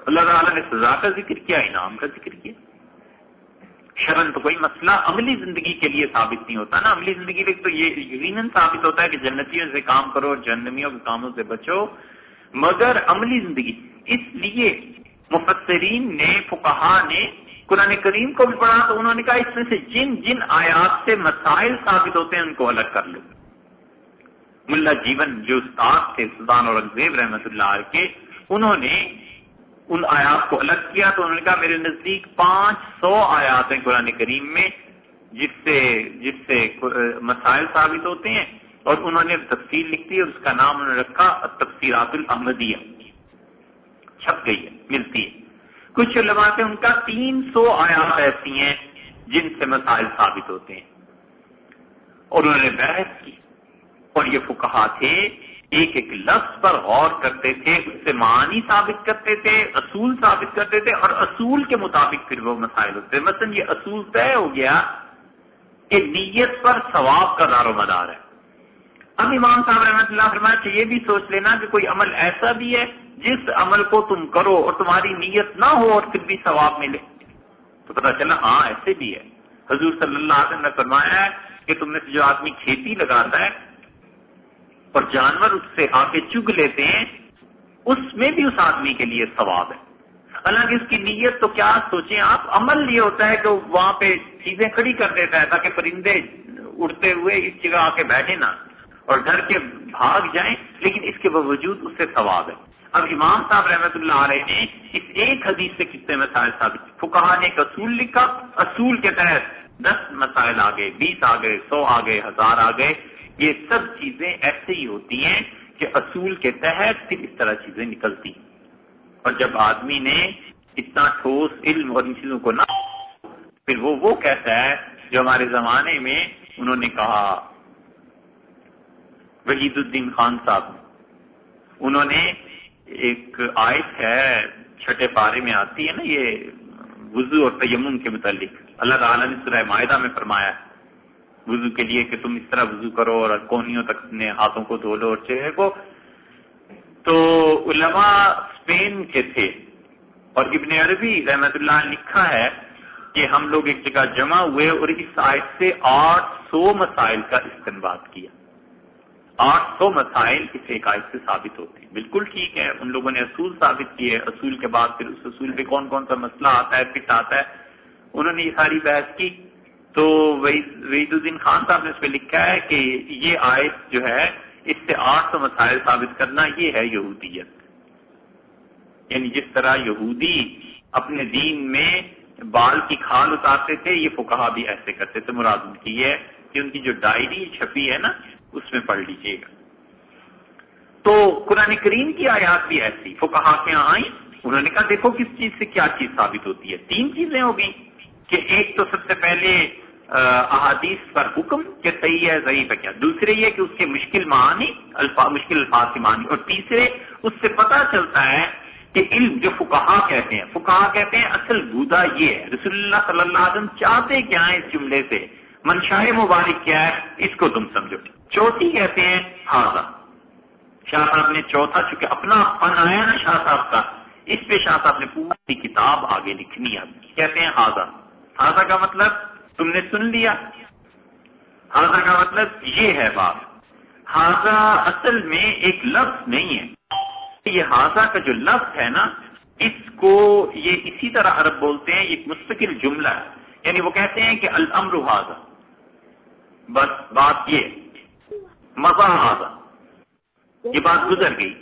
اللہ تعالیٰ نے سزا کا ذکر کیا، انعام کا ذکر کیا۔ شرن تو کوئی مسئلہ عملی زندگی کے لیے ثابت نہیں ہوتا نا۔ عملی زندگی تو یہ یقیناً ثابت ہوتا ہے کہ جنتیوں سے کام کرو جہنمیوں کے کاموں سے بچو۔ مگر عملی زندگی، اس لیے مفسرین نے فکہ نے قرآن کریم کو بھی پڑھا تو انہوں نے کہا اس میں سے جن جن آیات سے مسائل ثابت ہوتے ہیں ان کو الگ کر لو۔ ملا جیون جو استاد تھے، سلطان اور رحمت اللہ کے، انہوں نے ان آیات کو الگ کیا تو انہوں نے کہا میرے نزدیک پانچ سو آیات ہیں قرآن کریم میں جس سے جس سے مسائل ثابت ہوتے ہیں اور انہوں نے تفصیل لکھتی ہے اس کا نام انہوں نے رکھا تفصیلات الحمدیہ چھپ گئی ہے، ملتی ہے۔ کچھ علماء سے ان کا تین سو آیات ایسی ہیں جن سے مسائل ثابت ہوتے ہیں۔ اور انہوں نے بحث کی۔ اور یہ فکہ تھے، ایک ایک لفظ پر غور کرتے تھے، اس سے معنی ثابت کرتے تھے، اصول ثابت کرتے تھے، اور اصول کے مطابق پھر وہ مسائل ہوتے مثلا یہ اصول طے ہو گیا کہ نیت پر ثواب کا دار و مدار ہے۔ اب امام صاحب رحمۃ اللہ فرمایا کہ یہ بھی سوچ لینا کہ کوئی عمل ایسا بھی ہے جس عمل کو تم کرو اور تمہاری نیت نہ ہو اور پھر بھی ثواب ملے۔ تو پتا چلا ہاں ایسے بھی ہے۔ حضور صلی اللہ علیہ وسلم نے فرمایا ہے کہ تم نے جو آدمی کھیتی لگاتا ہے اور جانور اس سے آ کے چگ لیتے ہیں، اس میں بھی اس آدمی کے لیے ثواب ہے۔ حالانکہ اس کی نیت تو کیا سوچیں آپ، عمل یہ ہوتا ہے کہ وہاں پہ چیزیں کھڑی کر دیتا ہے تاکہ پرندے اڑتے ہوئے اس جگہ آ کے بیٹھے نا اور ڈر کے بھاگ جائیں، لیکن اس کے باوجود اس سے ثواب ہے۔ اب امام صاحب رحمت اللہ علیہ نے اس ایک حدیث سے کتنے مسائل ثابت فکہ نے ایک اصول لکھا، اصول کے تحت دس مسائل آ گئے، بیس آ گئے، سو آ گئے، ہزار آ گئے۔ یہ سب چیزیں ایسے ہی ہوتی ہیں کہ اصول کے تحت پھر اس طرح چیزیں نکلتی اور جب آدمی نے اتنا ٹھوس علم اور ان چیزوں کو نہ پھر وہ وہ کہتا ہے جو ہمارے زمانے میں انہوں نے کہا۔ وحید الدین خان صاحب، انہوں نے ایک آیت ہے، چھٹے پارے میں آتی ہے نا یہ وضو اور تیمم کے متعلق۔ اللہ تعالیٰ نے سورہ معاہدہ میں فرمایا ہے، وضو کے لیے کہ تم اس طرح وضو کرو اور کونیوں تک اپنے ہاتھوں کو دھو لو اور چہرے کو۔ تو علماء اسپین کے تھے اور ابن عربی رحمت اللہ نے لکھا ہے کہ ہم لوگ ایک جگہ جمع ہوئے اور اس آیت سے آٹھ سو مسائل کا استعمال کیا۔ آٹھ سو مسائل اس ایک آیت سے ثابت ہوتے ہیں۔ بالکل ٹھیک ہے، ان لوگوں نے اصول ثابت کیے اصول کے بعد پھر اس اصول پہ کون کون سا مسئلہ آتا ہے فٹ آتا ہے؟ انہوں نے یہ ساری بحث کی۔ تو وحید الدین خان صاحب نے اس پہ لکھا ہے کہ یہ آیت جو ہے، اس سے آٹھ سو مسائل ثابت کرنا یہ ہے یہودیت۔ یعنی جس طرح یہودی اپنے دین میں بال کی کھال اتارتے تھے، یہ فکہ بھی ایسے کرتے تھے، مراد ان کی یہ کہ ان کی جو ڈائری چھپی ہے نا اس میں پڑھ لیجیے گا۔ تو قرآن کریم کی آیات بھی ایسی وہ کہا کیا آئیں، انہوں نے کہا، دیکھو کس چیز سے کیا چیز ثابت ہوتی ہے۔ تین چیزیں ہوگی کہ ایک تو سب سے پہلے احادیث پر حکم کہ صحیح ہے، ضعیف ہے کیا۔ دوسرے یہ کہ اس کے مشکل معنی الفاظ مشکل الفاظ کی معنی اور تیسرے، اس سے پتا چلتا ہے کہ علم جو فکہ کہتے ہیں فکہ کہتے ہیں اصل بودا یہ ہے، رسول اللہ صلی اللہ علیہ وسلم چاہتے کیا ہے اس جملے سے؟ منشاہ مبارک کیا ہے، اس کو تم سمجھو۔ چوتھی کہتے ہیں حاضہ۔ شاہ صاحب نے چوتھا، چونکہ اپنا فن آیا نا شاہ صاحب کا، اس پہ شاہ صاحب نے پوری کتاب آگے لکھنی ہے۔ کہتے ہیں حاضہ۔ حاضہ کا مطلب تم نے سن لیا۔ حاضہ کا مطلب یہ ہے بات، حاضہ اصل میں ایک لفظ نہیں ہے۔ یہ حاضہ کا جو لفظ ہے نا، اس کو یہ اسی طرح عرب بولتے ہیں، یہ مستقل جملہ ہے۔ یعنی وہ کہتے ہیں کہ الامر حاضہ۔ بس بات یہ مزہ آزا یہ بات گزر گئی.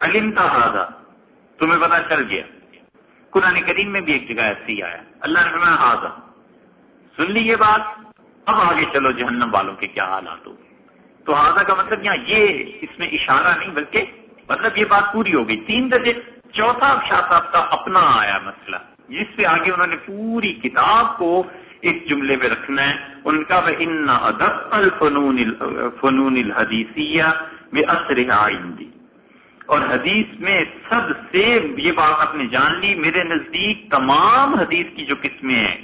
علم کا آزا تمہیں پتا چل گیا. قرآن کریم میں بھی ایک جگہ ایسی آیا. اللہ نے فرمایا آزا سن لی یہ بات. اب آگے چلو جہنم والوں کے کیا حالات ہو تو آزا کا مطلب یہاں یہ اس میں اشارہ نہیں، بلکہ مطلب یہ بات پوری ہو گئی. تین درجے چوتھا شاہ صاحب کا اپنا آیا مسئلہ. جس سے آگے انہوں نے پوری کتاب کو اس جملے میں رکھنا ہے۔ ان کا وہ ان ادب الفنون فنون الحدیثیہ میں آئندی اور حدیث میں سب سے یہ بات آپ نے جان لی، میرے نزدیک تمام حدیث کی جو قسمیں ہیں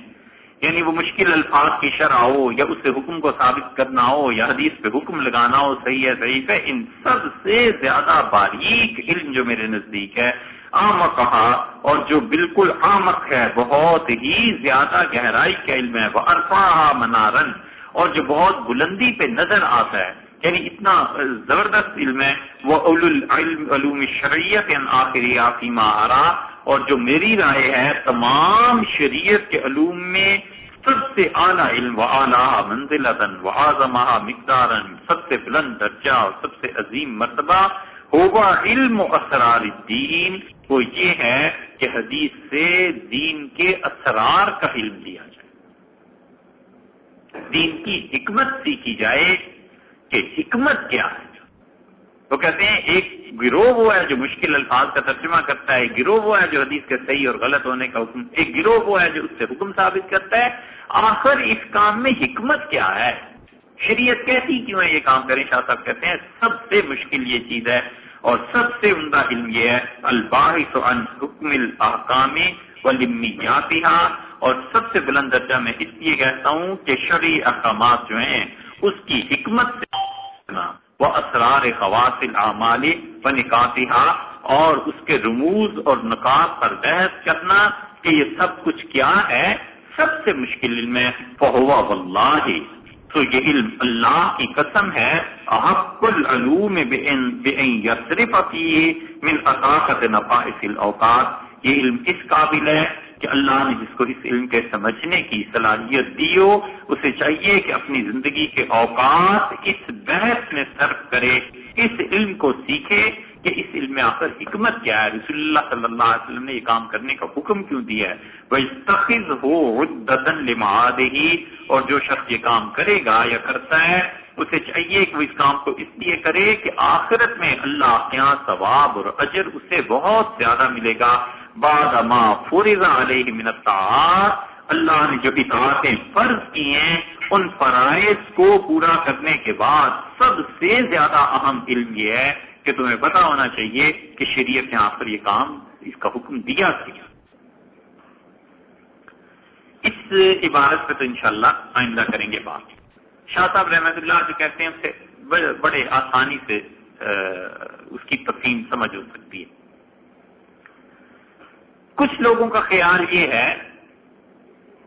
یعنی وہ مشکل الفاظ کی شرح ہو یا اس سے حکم کو ثابت کرنا ہو یا حدیث پہ حکم لگانا ہو، صحیح ہے صحیح ہے، ان سب سے زیادہ باریک علم جو میرے نزدیک ہے کہا اور جو بالکل آمک ہے، بہت ہی زیادہ گہرائی کا علم ہے۔ وہ ارفا منارن اور جو بہت بلندی پہ نظر آتا ہے یعنی اتنا زبردست علم ہے۔ وہ العلم علوم شریعت آخری آفی مہارا اور جو میری رائے ہے، تمام شریعت کے علوم میں سب سے اعلیٰ علم و اعلیٰ منزل و اعظمہ مقدارن سب سے بلند درجہ اور سب سے عظیم مرتبہ ہوگا علم و اسرار الدین وہ یہ ہے کہ حدیث سے دین کے اسرار کا علم لیا جائے۔ دین کی حکمت سیکھی جائے کہ حکمت کیا ہے۔ وہ کہتے ہیں ایک گروہ وہ ہے جو مشکل الفاظ کا ترجمہ کرتا ہے گروہ وہ ہے جو حدیث کے صحیح اور غلط ہونے کا حکم، ایک گروہ وہ ہے جو اس سے حکم ثابت کرتا ہے۔ آخر اس کام میں حکمت کیا ہے؟ شریعت کیسی کیوں ہے یہ کام کریں؟ شاہ صاحب کہتے ہیں سب سے مشکل یہ چیز ہے اور سب سے عمدہ علم یہ ہے، الباحث عن حکم الاحکام ولمیاتها اور سب سے بلند درجہ میں اس لیے کہتا ہوں کہ شرعی احکامات جو ہیں، اس کی حکمت سے وہ اسرار خواص الاعمال و اور اس کے رموز اور نکات پر بحث کرنا کہ یہ سب کچھ کیا ہے، سب سے مشکل علم ہے فہوا واللہ۔ تو یہ علم اللہ کی قسم ہے احق العلوم یسرف من اطاقت نفائس الاوقات یہ علم اس قابل ہے کہ اللہ نے جس کو اس علم کے سمجھنے کی صلاحیت دی ہو، اسے چاہیے کہ اپنی زندگی کے اوقات اس بحث میں صرف کرے، اس علم کو سیکھے۔ کہ اس علم میں آخر حکمت کیا ہے؟ رسول اللہ صلی اللہ علیہ وسلم نے یہ کام کرنے کا حکم کیوں دیا ہے؟ وہ تخذ ہو لما ہی اور جو شخص یہ کام کرے گا یا کرتا ہے، اسے چاہیے کہ وہ اس کام کو اس لیے کرے کہ آخرت میں اللہ کے یہاں ثواب اور اجر اسے بہت زیادہ ملے گا۔ بعد ما فرض علیہ من الطاعات، اللہ نے جو اطاعتیں فرض کی ہیں، ان فرائض کو پورا کرنے کے بعد سب سے زیادہ اہم علم یہ ہے کہ تمہیں پتا ہونا چاہیے کہ شریعت نے آپ پر یہ کام، اس کا حکم دیا کیا۔ اس عبارت پہ تو انشاءاللہ آئندہ کریں گے بات۔ شاہ صاحب رحمت اللہ جو کہتے ہیں اسے بڑے آسانی سے اس کی تفہیم سمجھ ہو سکتی ہے۔ کچھ لوگوں کا خیال یہ ہے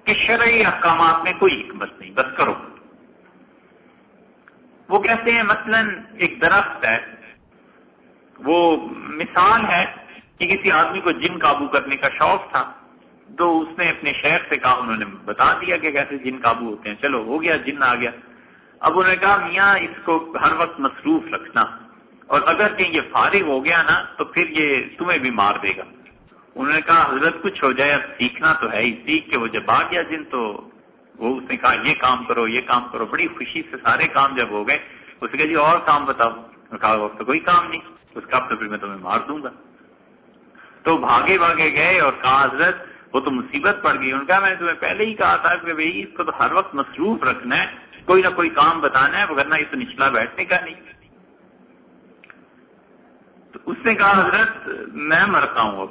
کہ شرعی احکامات میں کوئی حکمت نہیں، بس کرو۔ وہ کہتے ہیں، مثلا ایک درخت ہے وہ مثال ہے کہ کسی آدمی کو جن قابو کرنے کا شوق تھا، تو اس نے اپنے شہر سے کہا، انہوں نے بتا دیا کہ کیسے جن قابو ہوتے ہیں۔ چلو، ہو گیا، جن آ گیا۔ اب انہوں نے کہا، میاں، اس کو ہر وقت مصروف رکھنا۔ اور اگر کہ یہ فارغ ہو گیا نا، تو پھر یہ تمہیں بھی مار دے گا۔ انہوں نے کہا، حضرت، کچھ ہو جائے، اب سیکھنا تو ہے ہی۔ سیکھ کے وہ جب آ گیا جن، تو وہ اس نے کہا، یہ کام کرو، یہ کام کرو۔ بڑی خوشی سے سارے کام جب ہو گئے، اس نے جی اور کام بتاؤ۔ کہا وقت کوئی کام نہیں۔ اس کا تو پھر میں تمہیں مار دوں گا۔ تو بھاگے بھاگے گئے اور کہا، حضرت، وہ تو مصیبت پڑ گئی۔ ان کا میں نے تمہیں پہلے ہی کہا تھا کہ بھائی، اس کو تو ہر وقت مصروف رکھنا ہے، کوئی نہ کوئی کام بتانا ہے وغیرہ یہ تو نچلا بیٹھنے کا نہیں۔ تو اس نے کہا، حضرت، میں مرتا ہوں اب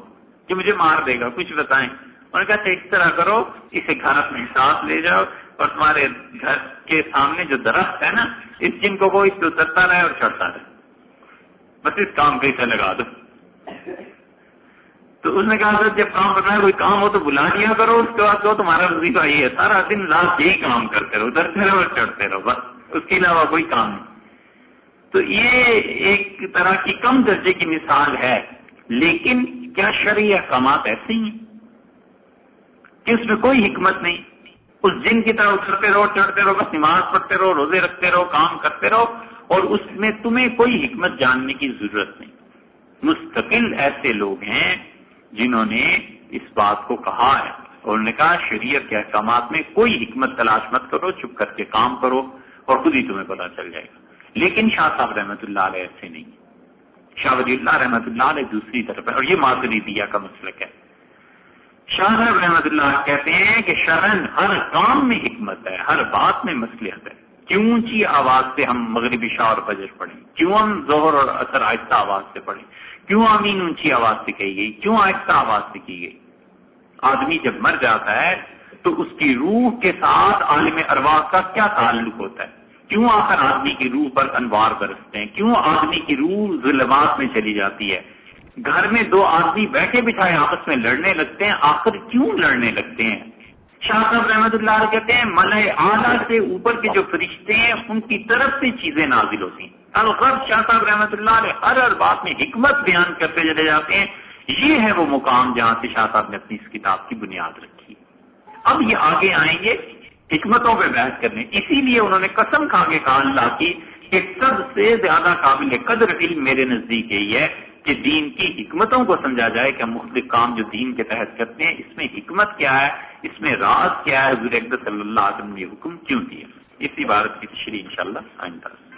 کہ مجھے مار دے گا، کچھ بتائیں۔ انہوں نے کہا اس طرح کرو، اسے گھر اپنے ساتھ لے جاؤ اور تمہارے گھر کے سامنے جو درخت ہے نا، اس جن کو وہ اس پہ اترتا رہے اور چڑھتا رہے۔ بس اس کام پہ اسے لگا دو تو۔ اس نے کہا جب کام کرنا ہے، کوئی کام ہو تو بلا دیا کرو، اس کے بعد تو تمہارا وظیفہ یہ ہے، سارا دن لاسٹ یہی کام کرتے رہو اترتے رہو اور چڑھتے رہو، بس۔ اس کے علاوہ کوئی کام نہیں۔ تو یہ ایک طرح کی کم درجے کی مثال ہے۔ لیکن کیا شرعی احکامات ایسے ہی ہیں؟ کہ اس میں کوئی حکمت نہیں۔ اس جن کی طرح اترتے رہو، چڑھتے رہو، بس نماز پڑھتے رہو، روزے رکھتے رہو، کام کرتے رہو اور اس میں تمہیں کوئی حکمت جاننے کی ضرورت نہیں۔ مستقل ایسے لوگ ہیں جنہوں نے اس بات کو کہا ہے۔ اور انہوں نے کہا، شریعت کے احکامات میں کوئی حکمت تلاش مت کرو، چپ کر کے کام کرو اور خود ہی تمہیں پتا چل جائے گا۔ لیکن شاہ صاحب رحمت اللہ علیہ ایسے نہیں شاہ ولی اللہ رحمۃ اللہ علیہ دوسری طرف ہے اور یہ مادری دیا کا مسلک ہے۔ شاہ صاحب رحمت اللہ کہتے ہیں کہ شرن ہر کام میں حکمت ہے، ہر بات میں مسلحت ہے۔ اونچی جی آواز سے ہم مغربی شاہ اور فجر پڑھیں؟ کیوں ہم زہر اور اثر آہستہ آواز سے پڑھیں؟ کیوں امین اونچی آواز سے کہی گئی؟ کیوں آہستہ آواز سے کی گئی؟ آدمی جب مر جاتا ہے تو اس کی روح کے ساتھ عالم ارواح کا کیا تعلق ہوتا ہے؟ کیوں آخر آدمی کی روح پر انوار برستے ہیں؟ کیوں آدمی کی روح ظلمات میں چلی جاتی ہے؟ گھر میں دو آدمی بیٹھے بٹھائے آپس میں لڑنے لگتے ہیں، آخر کیوں لڑنے لگتے ہیں؟ شاہ صاحب رحمت اللہ کہتے ہیں ملئے اعلیٰ سے اوپر کے جو فرشتے ہیں، ان کی طرف سے چیزیں نازل ہوتی ہیں۔ الغرب شاہ صاحب رحمت اللہ علیہ ہر ہر بات میں حکمت بیان کرتے چلے جاتے ہیں۔ یہ ہے وہ مقام جہاں سے شاہ صاحب نے اپنی اس کتاب کی بنیاد رکھی۔ اب یہ آگے آئیں گے حکمتوں پہ بحث کرنے۔ اسی لیے انہوں نے قسم کھا کے کہا اللہ کی کہ سب سے زیادہ قابل قدر علم میرے نزدیک یہی ہے۔ کہ دین کی حکمتوں کو سمجھا جائے کہ ہم مختلف کام جو دین کے تحت کرتے ہیں، اس میں حکمت کیا ہے؟ اس میں راز کیا ہے؟ حضور صلی اللہ علیہ وسلم نے حکم کیوں دیا؟ اسی بارت کی تشریح انشاءاللہ آئندہ۔